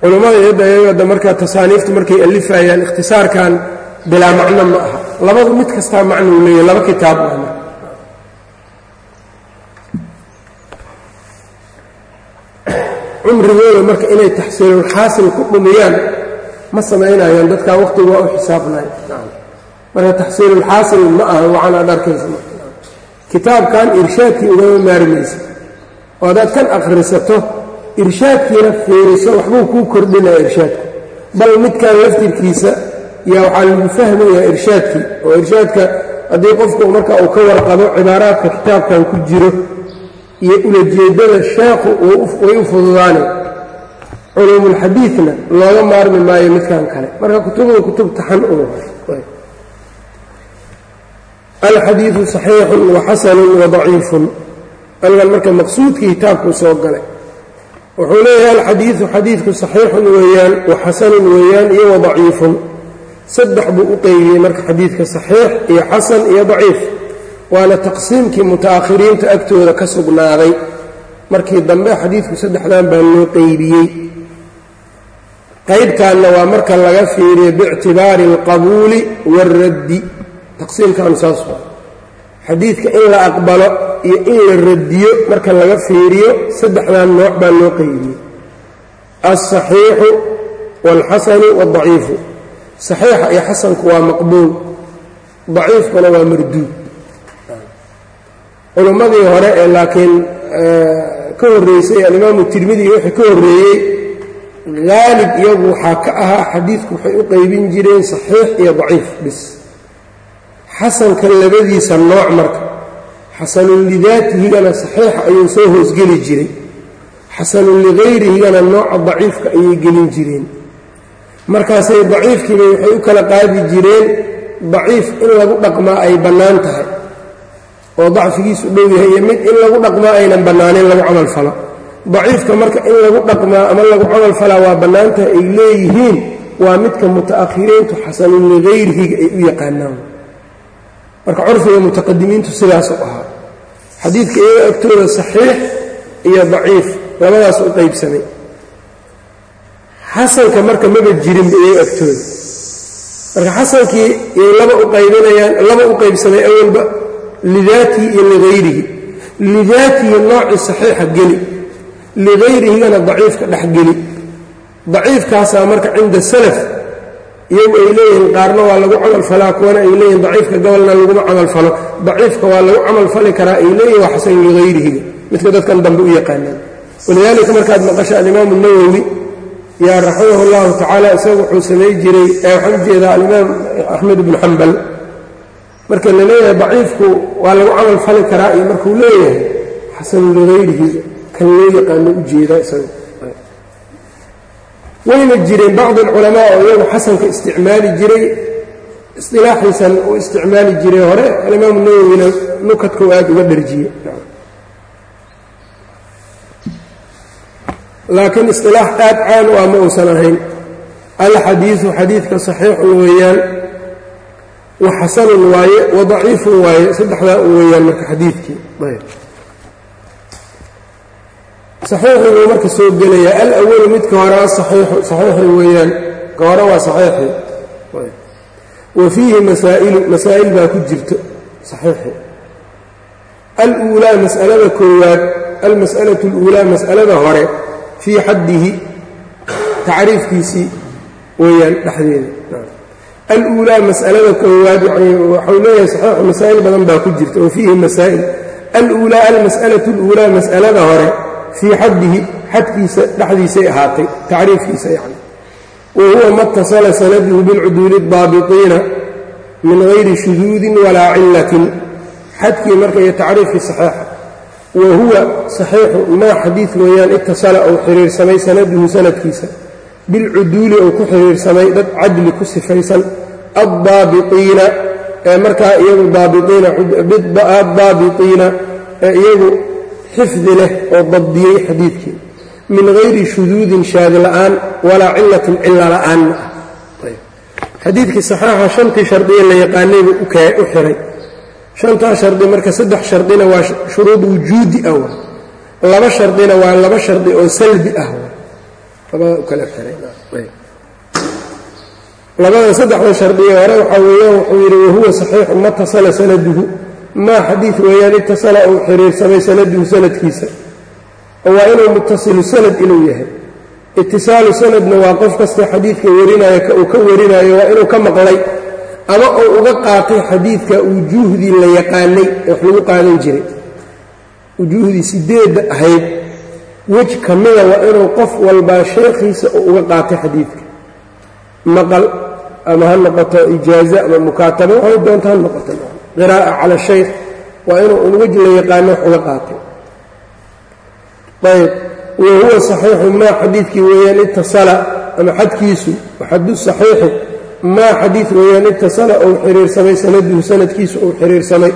culummada iyadda iyagada markaa tasaaniiftu markay alifayaan ikhtisaarkan bilaa macno ma aha. Labadu mid kastaa macno uu leeyahy laba kitaab waana. Cumrigooda marka inay taxsiilulxaasil ku dhumiyaan ma samaynayaan dadkaa waqtigu waa u xisaabnay marka taxsiilulxaasil ma aha wacan aad arkaysa kitaabkan irshaadkii ugama maarmaysa. Oo haddaad kan akhrisato irshaadkiina fiiriso waxbuu kuu kordhinaya irshaadku bal midkan laftirkiisa yaa waxaa lagu fahmayaa irshaadkii oo irshaadka haddii qofku marka uu ka warqabo cibaaraadka kitaabkan ku jiro iyo ulajeeddada sheekhu way u fududaanay culuumulxadiidna looga maarmi maayo midkan kale. Marka kutubda kutub taxan u alxadiidu saxiixun waxasanun wadaciifun algan marka maqsuudkii kitaabkuu soo galay wuxuu leeyahay alxadiidu xadiidku saxiixun weeyaan waxasanun weeyaan iyo wadaciifun saddex buu u qeybiyey marka xadiidka saxiix iyo xasan iyo daciif. Waana taqsiimkii muta'akhiriinta agtooda ka sugnaaday. Markii dambe xadiidku saddexdan baa loo qeybiyey qaybtaanna waa marka laga fiiriyo biictibaari alqabuuli waaraddi taqsiimkaanu saas xadiidka in la aqbalo iyo in la radiyo marka laga fiiriyo saddexdan nooc baa loo qeybiyey alsaxiixu waalxasanu waadaciifu saxiixa iyo xasanku waa maqbuul. Daciifkuna waa marduud. Culummadii hore ee laakiin ka horreysay alimaamu tirmidi wixii ka horreeyey haalib iyagu waxaa ka ahaa xadiidku waxay u qeybin jireen saxiix iyo daciif bis xasanka labadiisa nooc marka. Xasanun lidaatihigana saxiixa ayuu soo hoosgeli jiray. Xasanun ligayrihigana nooca daciifka ayay gelin jireen. Markaasay daciifkiiba waxay u kala qaadi jireen daciif in lagu dhaqmaa ay bannaan tahay. Oo dacfigiisu dhow yahay iyo mid in lagu dhaqmaa aynan bannaanin lagu camal falo. Daciifka marka in lagu dhaqmaa ama lagu camal falaa waa bannaantahay ay leeyihiin waa midka muta'akhiriintu xasanun ligayrihiga ay u yaqaanaan marka curfiga mutaqadimiintu sidaas u ahaa. Xadiidka iyaga agtooda saxiix iyo daciif labadaas u qaybsamay. Xasanka marka maba jirinba iyaga agtooda. Marka xasankii yay laba u qaybinayaan laba u qaybsamay awalba lidaatihi iyo ligayrihi lidaatihi noocii saxiixa geli. Ligayrihigana daciifka dhex geli. Daciifkaasaa marka cinda salaf iyagu ay leeyihiin qaarna waa lagu camal falaa kuwana ay leeyihiin daciifka gobolna laguma camal falo. Daciifka waa lagu camal fali karaa ay leeyihiin waa xasan ligayrihiga midka dadkan dambe u yaqaanaan. Walidaalika markaad maqasha alimaamu nawowi yaa raximah اllahu tacaala isaga wuxuu samay jiray waxaan u jeedaa alimaam axmed ibnu xambal marka la daciifku waa lagu camal fali karaa iyo markuu leeyahay xasanu ligayrihi kan loo yaqaano u jeedaa isaga wayna jireen bacdi alculamaa oo iyagu xasanka isticmaali jiray istilaaxiisan u isticmaali jiray hore alimaamu nawowina nukadkau aad uga dharjiyey laakiin isilaax aad caan u ah ma uusan ahayn. Alxadiidu xadiidka saxiixun weeyaan wa xasanun waaye wa daciifun waaye saddexdaa u weeyaan marka xadiidkii saxiixii buu marka soo gelaya alawalu midka hore asaxiixu saxiixi weeyaan ka waa saxiixii wa fiihi masaa'ilu masaa'il baa ku jirto saxiixii aluulaa mas'alada koowaad almas'alatu اluulaa mas'alada hore fii xaddihi tacriifkiisii weeyaan dhexdeeda. Aluulaa mas'alada koowaad yani waxau leeyahay saxiixu masaa'il badan baa ku jirta wa fiihi masaa'il. Aluulaa almas'alatu اluulaa mas'alada hore fii xaddihi xadkiisa dhexdiisay ahaatay tacriifkiisa yani wa huwa matasala sanaduhu bilcuduuli daabiqiina min hayri shuduudin walaa cillatin. Xadkii marka iyo tacriifkii saxeixa wa huwa saxiixu maa xadiid weeyaan itasala ou xiriirsamay sanaduhu sanadkiisa. Bilcuduuli ou ku xiriirsamay dad cadli ku sifaysan addaabiqiina ee markaa iyagu daabiqiina ee iyagu xifdi leh oo dabdiyey xadiidkii. Min hayri shuduudin shaadi la'aan walaa cilatin cila la'aanna ah xadiidkii saxiixa shantii shardiye la yaqaanaybu u xiray. Shantaa shardi marka saddex shardina waa shuruud wujuudi ah laba shardina waa laba shardi oo salbi ah labada saddexda shardiye hore waxaa weeyaan wuxuu yidhi wahuwa saxiixu ma tasala sanaduhu maa xadiid weeyaan itasala uu xiriirsamay sanaduhu sanadkiisa. Oo waa inuu muttasilu sanad inuu yahay. Itisaalu sanadna waa qof kasta xadiidka warinaya uu ka warinayo waa inuu ka maqlay ama uu uga qaatay xadiidka wujuuhdii la yaqaanay ee wax lagu qaadan jiray. Wujuuhdii sideedda ahayd. Wej ka mida waa inuu qof walbaa sheekhiisa uu uga qaatay xadiidka. Maqal ama ha noqoto ijaazo ama mukaatabo waxay doonta ha noqoto qiraa'a cala shaykh waa inuu un wej la yaqaano wax uga qaatay. Ayb wa huwa saxiixu maa xadiidkii weeyaan itasala ama xadkiisu xadu saxiixi maa xadiid weeyaan itasala ou xiriirsamay sanaduhu sanadkiisu ou xiriirsamay.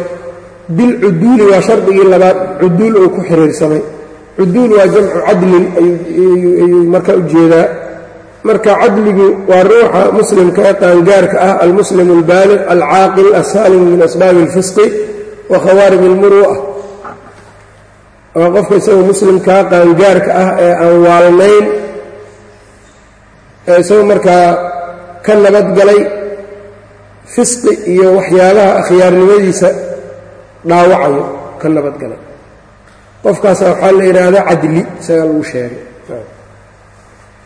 Bilcuduuli waa shardigii labaad cuduul ou ku xiriirsamay. Cuduul waa jamcu cadlin ayuu marka u jeedaa marka cadligu waa ruuxa muslimka ee qaangaarka ah almuslim albaaliq alcaaqil asaalim min asbaabi اlfisqi wa khawaarib اlmuru'a waa qofka isagoo muslimkaa qaangaarka ah ee aan waalnayn ee isagoo markaa ka nabadgalay fisqi iyo waxyaabaha akhyaarnimadiisa dhaawacayo ka nabadgalay qofkaasa waxaa la yidhaahdaa cadli isagaa lagu sheegay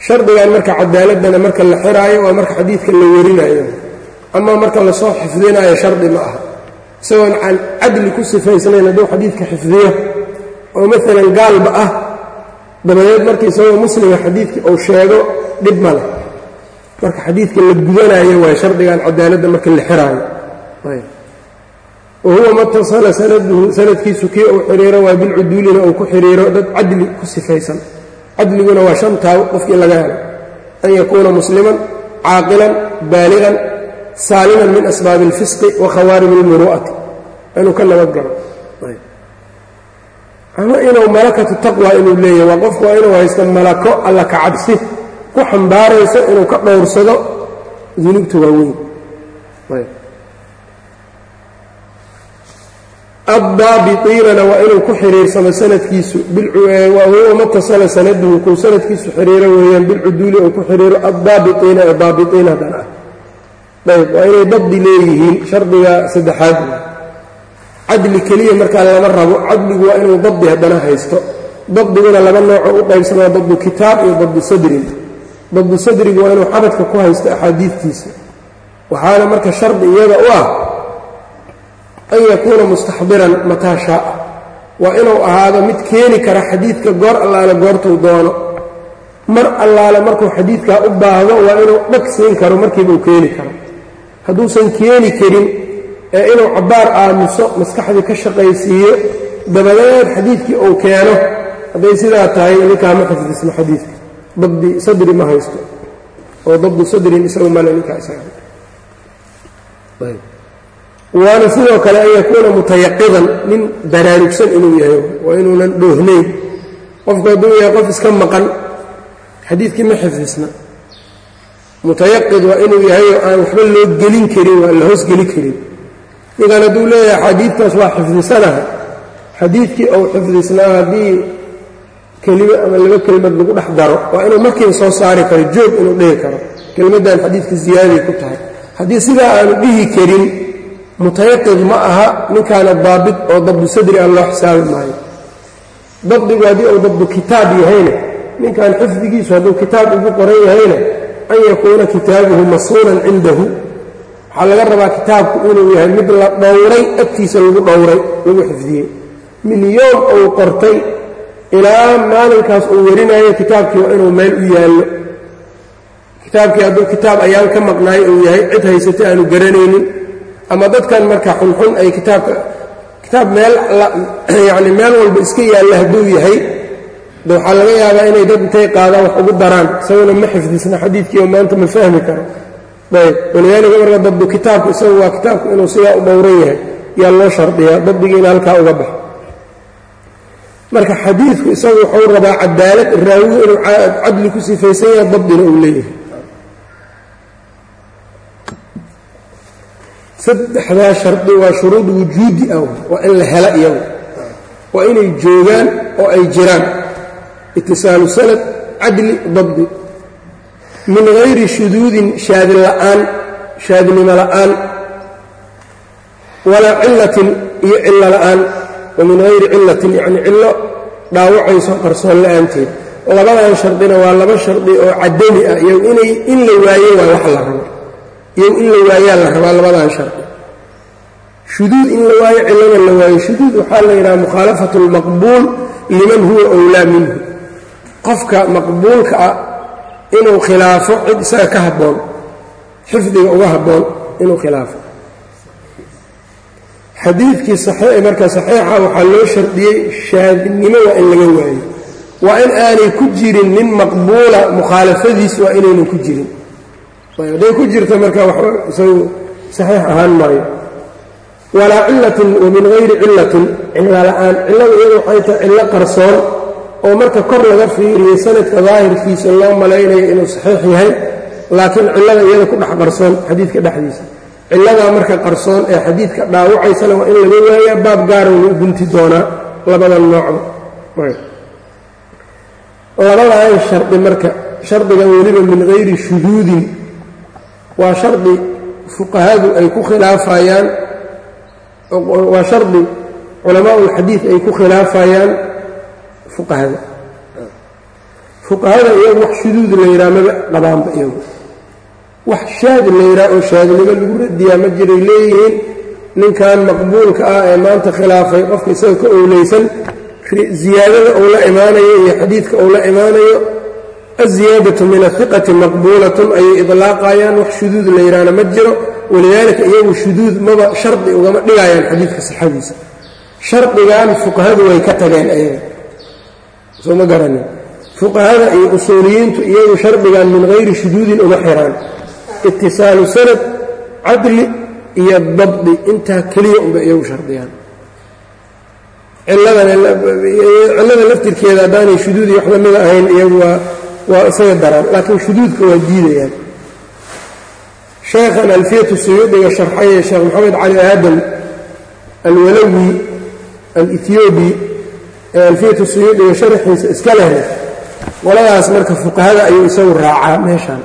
shardigan marka cadaaladdana marka la xiraayo waa marka xadiidka la warinayo. Ama marka la soo xifdinayo shardi ma aha. Isagoon aan cadli ku sifaysnayn hadduu xadiidka xifdiyo oo maalan gaalba ah dabadeed marka isagoo muslima xadiidkii uu sheego dhib ma leh. Marka xadiidka la gudanayo waay shardigan cadaaladda marka la xiraayo. Wa huwa matasala sanaduhu sanadkiisu kii uu xiriiro waa bilcuduulina uu ku xiriiro dad cadli ku sifaysan cadliguna waa shantaa qofkii laga helo an yakuuna musliman caaqilan baaligan saaliman min asbaabi اlfisqi wa khawaarib اlmuru'ati inuu ka nabadgalo ama inuu malakatu taqwa inuu leeyahay waa qofku waa inuu haysto malako alla ka cabsi ku xambaarayso inuu ka dhowrsado dunuubta waaweyn addaabitiinana waa inuu ku xiriirsamo sanadkiisu huwa matasala sanaduhu kuu sanadkiisu xiriiro weeyaan bilcuduuli uu ku xiriiro addaabitiina ee daabitiin haddan ah ayb waa inay dabdi leeyihiin shardiga saddexaad cadli keliya markaa lama rabo cadligu waa inuu dabdi haddana haysto dabdiguna laba nooco u qaybsamaa dabdu kitaab iyo dabdu sadrin dabdu sadrigu waa inuu xabadka ku haysto axaadiidtiisa waxaana marka shardi iyada u ah an yakuuna mustaxdiran mataa shaaa waa inuu ahaado mid keeni kara xadiidka goor allaale goortuu doono. Mar allaale markuu xadiidkaa u baahdo waa inuu dhag siin karo markiiba uu keeni karo. Hadduusan keeni karin ee inuu cabbaar aamuso maskaxdii ka shaqaysiiyo dabadeed xadiidkii uu keeno hadday sidaa tahay ninkaa ma xifdisno xadiidka. Dabdi sadri ma haysto. Oo dabdu sadrin isagu male ninkaa isaga waana sidoo kale an yakuuna mutayaqidan nin baraarugsan inuu yahay waa inuunan dhoohnayn qofku hadduu yahay qof iska maqan xadiidkii ma xifdisna. Mutayaqid waa inuu yahay aan waxba loo gelin karin waa la hoosgeli karin. Ninkan hadduu leeyahay xadiidtaas waa xifdisanaha. Xadiidkii ou xifdisnaa haddii kelimo ama laba kelimad lagu dhex daro waa inuu markiiba soo saari karo joog inuu dhihi karo. Kelimaddan xadiidka ziyaaday ku tahay. Haddii sidaa aanu dhihi karin mutayaqid ma aha ninkaana daabit oo dabdu sadri aan loo xisaabi maayo. Dabdigu haddii uu dabdu kitaab yahayna ninkan xifdigiisu hadduu kitaab ugu qoran yahayna an yakuuna kitaabuhu masuulan cindahu. Waxaa laga rabaa kitaabku inuu yahay mid la dhowray agtiisa lagu dhowray lagu xifdiyey. Min yoom uu qortay ilaa maalinkaas uu warinayo kitaabkii waa inuu meel u yaallo. Kitaabkii hadduu kitaab ayaan ka maqnaay uu yahay cid haysata aanu garanaynin ama dadkan marka xunxun ay kitaabka kitaab meel yacni meel walba iska yaalla hadduu yahay de waxaa laga yaabaa inay dad intay qaadaan wax ugu daraan isaguna ma xifdisna xadiidkii oo maanta ma fahmi karo. Ayb walidaalika marka dabdu kitaabku isagu waa kitaabku inuu sidaa u dhowran yahay yaa loo shardiyaa dabdigiina halkaa uga baxo marka xadiidku isagu wuxuu rabaa cadaalad raawigu inuu cadli ku sifaysan yahay dabdina uu leeyahay saddexdaa shardi waa shuruud wujuudi ah waa in la hela iyagu. Waa inay joogaan oo ay jiraan. Itisaalu sanad cadli dabdi. Min hayri shuduudin shaadi la'aan shaadnimo la'aan. Walaa cillatin iyo cillo la'aan. Wa min hayri cillatin yacni cillo dhaawacayso qarsoon la'aanteed. Labadan shardina waa laba shardi oo cadami ah iyagu in la waaye waa wax la rabo iyagu in la waayaa la rabaa labadan shardi shuduud in la waayo cillana la waayo. Shuduud waxaa la yidhaha mukhaalafatu اlmaqbuul liman huwa owlaa minhu. Qofka maqbuulka ah inuu khilaafo cid isaga ka habboon xifdiga uga habboon inuu khilaafo. Xadiidkii marka saxiixa waxaa loo shardiyey shaadnimo waa in laga waayo. Waa in aanay ku jirin nin maqbuula mukhaalafadiis waa inaynan ku jirin hadday ku jirto marka waxba isagu saxiix ahaan maayo. Walaa cilatin wa min hayri cilatin cilla la'aan. Cillada iyadu waxay tahay cillo qarsoon oo marka kor laga fiiriyo sanadka daahirkiisa loo malaynayo inuu saxiix yahay laakiin cillada iyada ku dhex qarsoon xadiidka dhexdiisa. Cilladaa marka qarsoon ee xadiidka dhaawacaysana waa in laga waayaa baab gaarowna u gunti doonaa labada noocba labadaan shardi marka shardigan weliba min hayri shuduudin waa shardi fuqahadu ay ku khilaafayaan waa shardi culamaa ulxadiid ay ku khilaafayaan fuqahada. Fuqahada iyagu wax shuduud la yidhaha maba qabaanba iyagu. Wax shaad la yidhaha oo shaadnimo lagu radiyaa ma jiray leeyihiin ninkan maqbuulka ah ee maanta khilaafay qofka isaga ka owleysan ziyaadada uu la imaanayo iyo xadiidka uu la imaanayo aziyaadatu min ahiqati maqbuulatun ayay idlaaqayaan wax shuduud la yidhaahna ma jiro walidaalika iyagu shuduud maba shardi ugama dhigayaan xadiidka sixadiisa shardigan fuqahadu way ka tageen ayaga soo ma garanin fuqahada iyo usuuliyiintu iyagu shardigan min hayri shuduudin uma xiraan itisaalu sanad cadli iyo dabdi intaa keliya unba iyagu shardiyaan cillada laftirkeeda haddaanay shuduud iyo wax lamida ahayn iyagu waa waa isaga daraan laakiin shuduudka waa diidayaan. Sheekhan alfiyatu suyuudiga sharxaye sheekh maxamed cali aadam alwalawi alethiobi ee alfiyatu suyuudiga sharaxiisa iska lehna qoladaas marka fuqahada ayuu isagu raacaa meeshan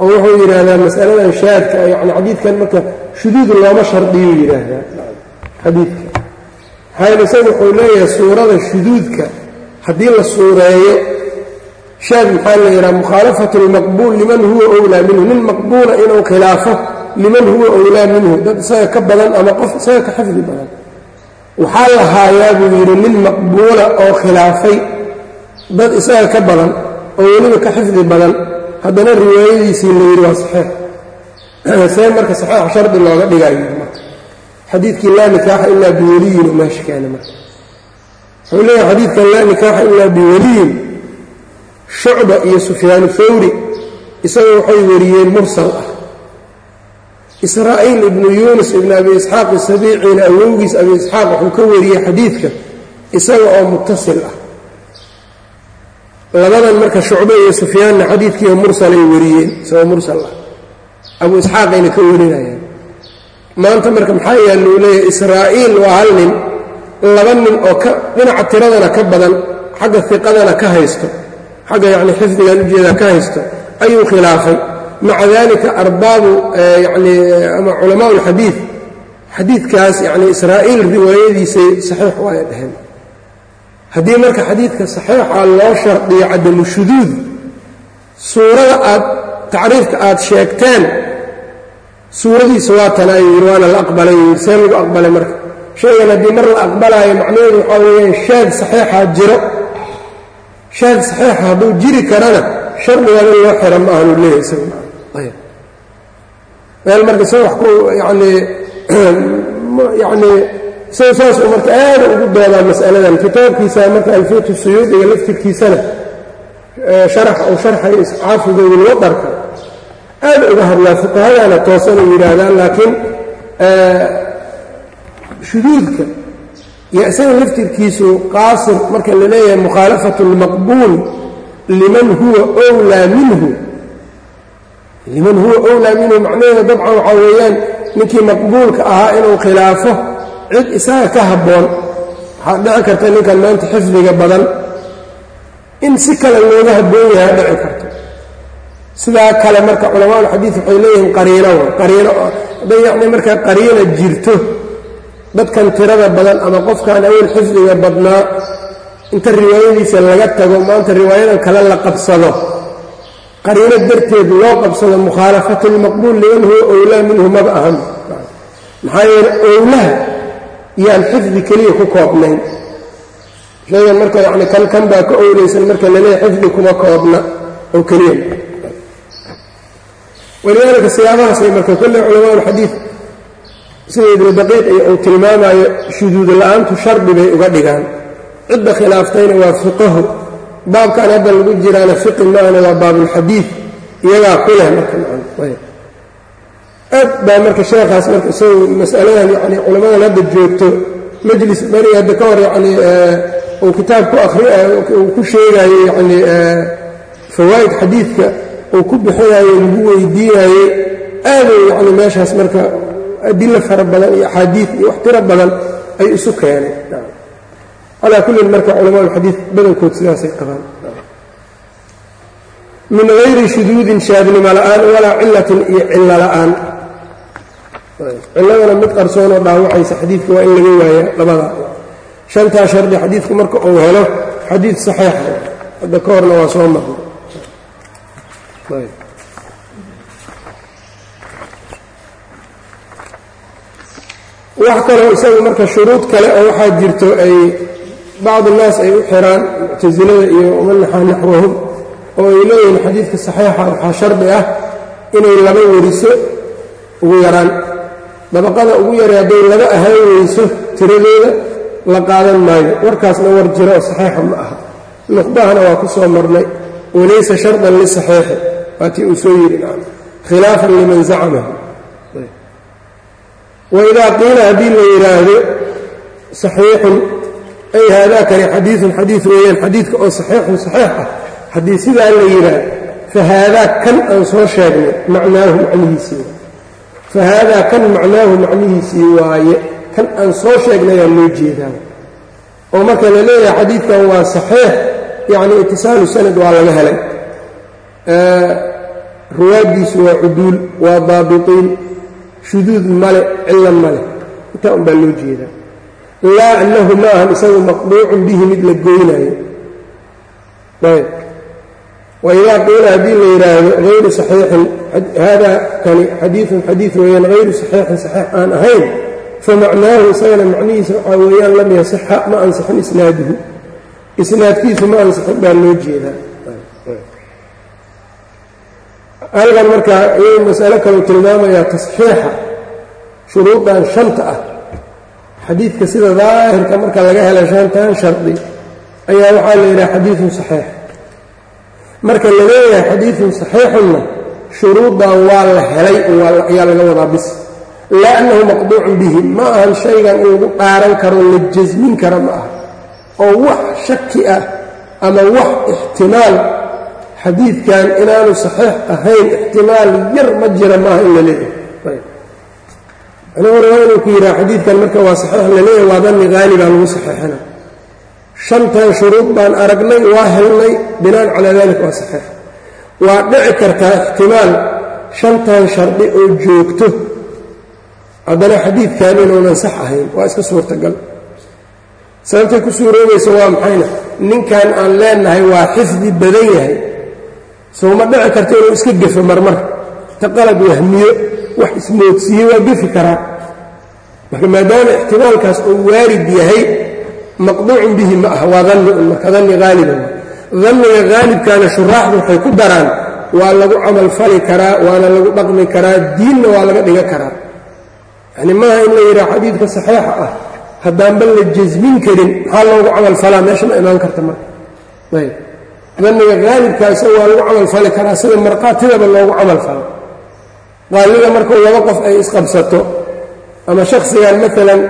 oo wuxuu yidhaahdaa masaladan shaadka yani xadiidkan marka shuduud looma shardiyuu yidhaahdaa. Xadiidka. Maxaa isagu wuxuu leeyahay suurada shuduudka. Haddii la suureeyo shaad maxaa la yidhaha mukhaalafatu lmaqbuul liman huwa owlaa minhu. Nin maqbuula inuu khilaafo liman huwa owlaa minhu. Dad isaga ka badan ama qof isaga ka xifdi badan. Waxaa la buu yidhi nin maqbuula oo khilaafay. Dad isaga ka badan oo weliba ka xifdi badan. Haddana riwaayadiisii la yidhi waa saxiix. See marka saxiix shardi looga dhigayo xadiidkii laa nikaaxa ilaa biwaliyin meesha keena marka. Wuxuu leeyahay xadiidkan laa nikaaxa ilaa biwaliyin shucba iyo sufyaanu thawri isaga waxay wariyeen mursal ah. Israa'iil ibnu yuunus ibnu abi isxaaq isabiiciina awowgiis abi isxaaq wuxuu ka wariyey xadiidka isaga oo muttasil ah. Labadan marka shucbe iyo sufyaanna xadiidkiiba mursalay wariyeen isagoo mursal ah. Abu isxaaqayna ka warinayaan. Maanta marka maxaa yaallou leeyahay israa'iil waa hal nin laba nin oo ka dhinaca tiradana ka badan xagga hiqadana ka haysto xagga yacni xifdigan u jeedaa ka haysto ayuu khilaafay. Maca dalika arbaabu yani ama culamaa ulxadiid xadiidkaas yani israa'iil riwaayadiisay saxiix waaya dheheen haddii marka xadiidka saxiixa loo shardiyo cadamu shuduud suurada aad tacriifka aad sheegteen suuradiisa waa tana ayuu yidhi waana la aqbalay see lagu aqbalay marka. Shaygan haddii mar la aqbalaayo macnaheedu waxaa weeyaan shaad saxiixaa jiro shaad saxiixa hadduu jiri karana shardigan in loo xira ma ahanuu leeyahay. Isaga meel marka se wax ku yacnii yacnii isaga saasuu marka aada ugu doodaa mas'aladan kitaabkiisa marka alfiyatu suyuudiga laftirkiisana sharax uu sharxayo isxaafiga wilwadarka aada uga hadlaa fuqahadana toosanay yidhaahdaan laakiin shuduudka iyo isaga laftirkiisu qaasir marka la leeyahay mukhaalafatu اlmaqbuul liman huwa wlaa minhu. Liman huwa owlaa minhu macnaheeda dabcan waxaa weeyaan ninkii maqbuulka ahaa inuu khilaafo cid isaga ka habboon. Waxaad dhici karta ninkan maanta xifdiga badan in si kale looga habboon yahay dhici karto. Sidaa kale marka culamaa ulxadiid waxay leeyihiin qariino qariino yacni markaa qariina jirto dadkan tirada badan ama qofkan awel xifdiga badnaa inta riwaayadiisa laga tago maanta riwaayadan kale la qabsado. Qariino darteed loo qabsado mukhaalafatu lmaqbuul liman huwa owlaa minhu maba ahan. Maxaa yeele owlaha yaan xifdi keliya ku koobnayn. Shaygan marka yacni kan kan baa ka owlaysan marka la leeyahay xifdi kuma koobna oo keliya. Walidaalika siyaabahaasay marka kolley culamaa ulxadiid sida ibnu daqiiq iyo uu tilmaamayo shuduud la'aantu shardi bay uga dhigaan. Cidda khilaaftayna waa fuqahu baabkan hadda lagu jiraana fiqi maana waa baabulxadiid iyagaa ku leh marka aad baa marka sheekhaas marka isagu masaladan yani culamadan hadda joogto majlis beri hadda ka hor yani uu kitaab ku ari uu ku sheegayo yani fawaa'id xadiidka uu ku bixinayo lagu weydiinayo aaduu yani meeshaas marka adilo fara badan iyo axaadiid iyo wax tiro badan ay isu keenay. Calaa kullin marka culamaa ulxadiid badankood sidaasay qabaan. Min hayri shuduudin shaadnimo la'aan walaa cilatin iyo cillo la'aan. Cilladana mid qarsoonoo dhaawacaysa xadiidka waa in laga waaya labada. Shantaa shardi xadiidku marka uu helo xadiid saxiixa hadda ka horna waa soo marnay wax kaloo isagu marka shuruud kale oo waxaa jirto ay bacdu naas ay u xiraan muctasilada iyo manaxa naxwahum oo ay leeyihiin xadiidka saxiixa waxaa shardi ah inay laba weriso ugu yaraan. Dabaqada ugu yaray hadday laba ahaan weyso tiradooda la qaadan maayo. Warkaasna war jiro oo saxiixa ma aha. Nuqbahana waa ku soo marnay. Walaysa shardan lisaxiixi waa tii uu soo yidhi khilaafan liman zacamahu waidaa qiila haddii la yidhaahdo saxiixun ay haadaakani xadiiun xadiid weeyaan xadiidka oo saxiixun saxiix ah. Haddii sidaa la yidhaahdo fa haadaa kan aan soo sheegnay macnaahu macnihiisii fa haadaa kan macnaahu macnihiisii waaye kan aan soo sheegnayaa loo jeedaa oo marka la leeyahay xadiidkan waa saxiix yacni itisaalu sanad waa laga helay. Ruwaaddiisu waa cuduul waa daabitiin shuduud male cilo male. Intaa un loo jeedaa. Laa annahu ma ahan isagu maqduucun bihi mid la goynayo. Ayb. Waidaa qiila haddii la yidhaahdo hayru saxiixin haadaa kani xadiiun xadiid weeyaan hayru saxiixin saxiix aan ahayn famacnaahu isagana macnihiisa waxaa weeyaan lam yasixa ma ansixin isnaaduhu isnaadkiisu ma ansixin baa loo jeedaa halkan markaa iyuu masalo kaleu tilmaamayaa tasxiixa shuruudan shanta ah. Xadiidka sida daahirka marka laga hela shantan shardi ayaa waxaa la yidhaha xadiidun saxiix. Marka la leeyahay xadiidun saxiixunna shuruuddan waa la helay ayaa laga wadaa bis. Laa annahu maqduucun bihi. Ma ahan shaygan in lagu dhaaran karo la jasmin kara ma aha. Oo wax shaki ah ama wax ixtimaal xadiidkan inaanu saxiix ahayn ixtimaal yar ma jira maaha in la leeyahay. Hore waa inuu ku yidhaha xadiidkan marka waa saxiix la leeyahay waa danni haali baa lagu saxiixina shantan shuruud baan aragnay waa helnay binaan calaa dalik waa saxiix. Waa dhici kartaa ixtimaal shantan shardi oo joogto. Haddana xadiidkan inuunan sax ahayn waa iska suurtagal. Sababtay ku suuroobaysa waa maxayna? Ninkan aan leenahay waa xifdi badan yahay sowma dhici karta inuu iska gefo marmar. Ta qalad wahmiyo wax ismoodsiiye waa gefi karaa. Marka maadaama ixtimaalkaas uu waarid yahay maqduucun bihi ma aha waa danni un marka danni haaliba danniga haalibkaana shuraaxdu waxay ku daraan waa lagu camalfali karaa waana lagu dhaqmi karaa diinna waa laga dhiga karaa. Yani maaha in la yidhaha xadiidka saxiixa ah haddaanba la jasmin karin maxaa loogu camalfalaa meesha ma imaan karta marka. Ayb danniga haalibkaa isaga waa lagu camalfali karaa sida markhaatidaba loogu camalfalo qaalida markuu laba qof ay isqabsato ama shakhsigan maalan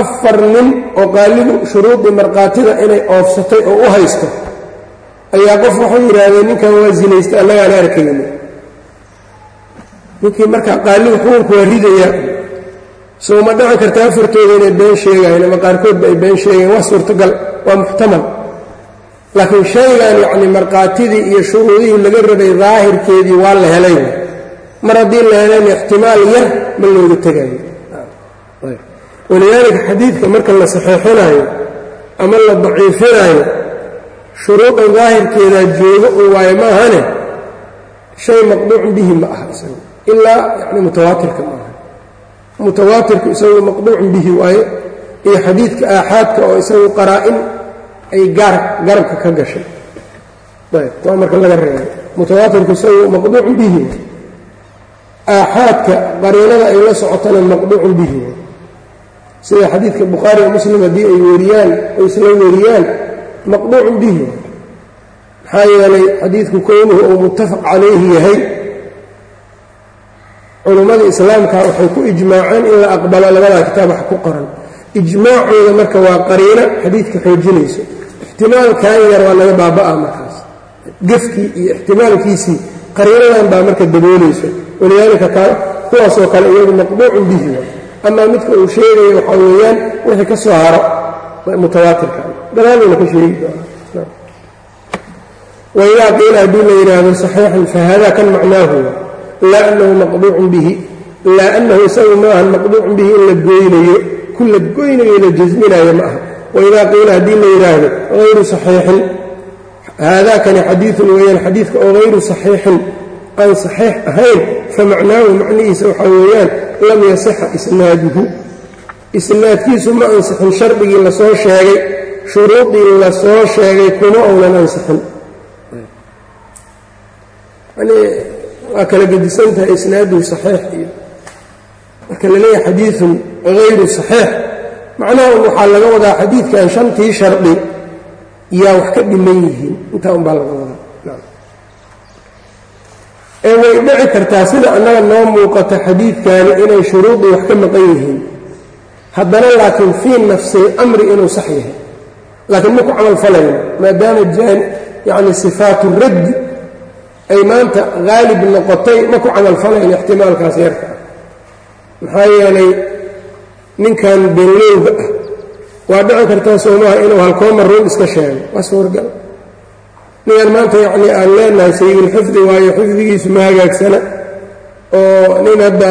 afar nin oo qaalidu shuruudii markhaatida inay oofsatay oo u haysto ayaa qof waxay yidhaahdeen ninkan waa zinaystay annagaan arkayni ninkii marka qaalidu xukunku waa ridaya soo ma dhaci karta afartooda inay been sheegayen ama qaarkoodba ay been sheegayen waa suurtagal waa muxtamal laakiin shaygan yacni markhaatidii iyo shuruudihii laga rabay daahirkeedii waa la helay. Mar haddii la helayna ixtimaal yar ma looga tegayo walidaalika xadiidka marka la saxiixinayo ama la daciifinayo shuruudan daahirkeedaa joogo un waayo ma ahane shay maqduucun bihi ma aha isagu. Ilaa yani mutawaatirka ma aha. Mutawaatirku isagu maqduucun bihi waaye iyo xadiidka aaxaadka oo isagu qaraa-in ay garabka ka gashay. Waa marka laga reebay. Mutawaatirku isagu maqduucun bihi aaxaadka qariinada ay la socotana maqduucun bihi sida xadiidka bukhaari iyo muslim haddii ay weriyaan oo isla weriyaan maqduucun bihi maxaa yeelay xadiidku kownuhu uu muttafaq calayhi yahay. Culummada islaamka waxay ku ijmaaceen in la aqbalo labadaa kitaab wax ku qoran. Ijmaacooda marka waa qariino xadiidka xoojinayso ixtimaalkan yar waa laga baaba'a markaas. Gefkii iyo ixtimaalkiisii qariinadan baa marka daboolayso walidaalika kuwaasoo kale iyagu maqbuucun bihi amaa midka uu sheegayo waxaa weeyaan wixii ka soo haro mutawaatirka. Dalaadayna ka sheegi waidaa qiila haddii la yidhaahdo saxiixan fahada kan macnaahu laa anahu maqbuucun bihi laa anahu isagu maahan maqbuucun bihi in la gooynayo ku la goynayo la jasminayo ma aha waidaa qiila haddii la yidhaahdo hayru saxiixin. Haadaakani xadiiun weeyaan xadiidka oo hayru saxiixin aan saxiix ahayn famacnaahu macnihiisa waxaa weeyaan lam yasixa isnaaduhu. Isnaadkiisu ma ansixin shardigii la soo sheegay shuruudii la soo sheegay kuma ounan ansixin. Waa kala gedisan tahay isnaaduhu saxiix iyo marka la leeyahay xadiiun hayru saxiix macnaha waxaa laga wadaa xadiidkan shantii shardi yaa wax ka dhiman yihiin. Intaa unbaa laga wadaa. Ee way dhici kartaa sida annaga noo muuqata xadiidkani inay shuruudii wax ka maqan yihiin. Haddana laakiin fii nafsi اlamri inuu sax yahay. Laakiin ma ku camal falayno maadaama yani sifaatu raddi ay maanta haalib noqotay ma ku camal falayno ixtimaalkaas yarka. Maxaa yeelay ninkan beenlowga ah. Waa dhici kartaa soomaha inuu halkoo maruun iska sheego waa suurgal. Ninkan maanta yacnii aan leenahay sayidulxifdi waayo xifdigiisu ma hagaagsana. Oo nin hadda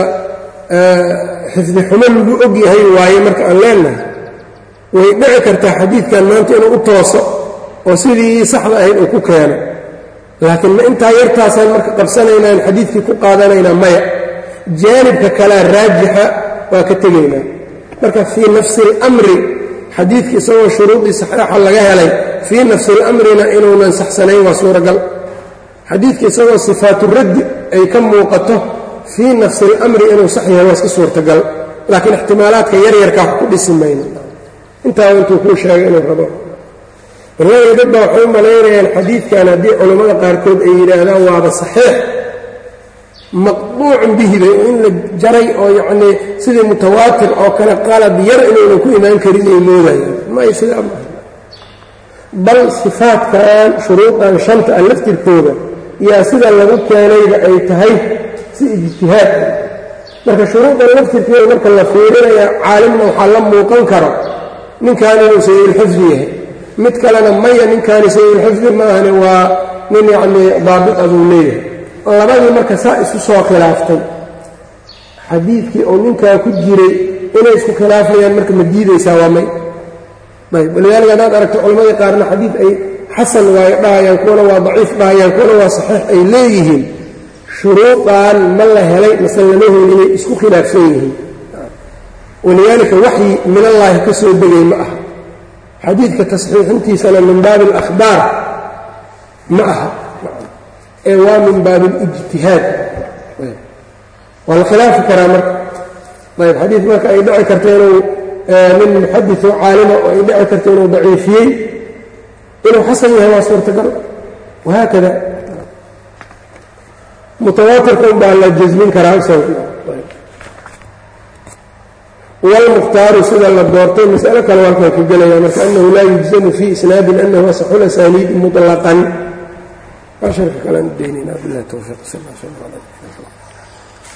xifdi xumo lagu og yahay waaye marka aan leenahay. Way dhici kartaa xadiidkan maanta inuu u tooso oo sidii saxda ahayd uu ku keeno. Laakiin ma intaa yartaasaan marka qabsanaynaan xadiidkii ku qaadanaynaa maya. Jaanibka kalea raajixa waa ka tegaynaa marka fii nafsi اlamri xadiidka isagoo shuruudii saxiixa laga helay fii nafsi اlamrina inuunan saxsanayn waa suuragal xadiidka isagoo sifaatu raddi ay ka muuqato fii nafsi اlamri inuu sax yahay waa iska suurtagal laakiin ixtimaalaadka yaryarka wax ku dhisi mayno intaa intuu kuu sheegay inuu rabo walaahi dad baa waxay u malaynayaan xadiidkan haddii culammada qaarkood ay yidhaahdaan waaba saxiix maqbuucun bihi bay in la jaray oo yacnii sidii mutawaatir oo kale qalab yar inuunan ku imaan karin ay moodayaan may sidaa maaha bal sifaadkan shuruudan shanta ah laftirkooda yaa sida lagu keenayba ay tahay si ijtihaad. Marka shuruudan laftirkeeda marka la fiirinaya caalimna waxaa la muuqan karo ninkan inuu sayidulxifdi yahay. Mid kalena maya ninkaani sayidulxifdi maahane waa nin yacnii daabit aduu leeyahay labadii marka saa isu soo khilaaftay xadiidkii oo ninkaa ku jiray inay isku khilaafayaan marka ma diidaysaa waa may. Ayb walidaalika haddaad aragto culammadii qaarna xadiid ay xasan waayo dhahayaan kuwana waa daciif dhahayaan kuwana waa saxiix ay leeyihiin. Shuruudan ma la helay mase lama helin inay isku khilaafsan yihiin. Walidaalika waxyi minallaahi ka soo degay ma aha. Xadiidka tasxiixintiisana min baabi alakhbaar ma aha ee waa min baab اlijtihaad waa la khilaafi karaa marka ayb xadiid marka ay dhici karto inuu nin muxaditoo caalima oo ay dhici karto inuu daciifiyey inuu xasan yahay waa suurtagal wahaakada mutawaatirka un baa la jasmin karaa isaga wاlmukhtaaru sida la doortay mas'alo kale halkan ka gelaya marka anahu laa yujzamu fii isnaadin anahu asaxu lasaniidi muطlaqan ashirka kalean daynayna bilah towfiiq sal sl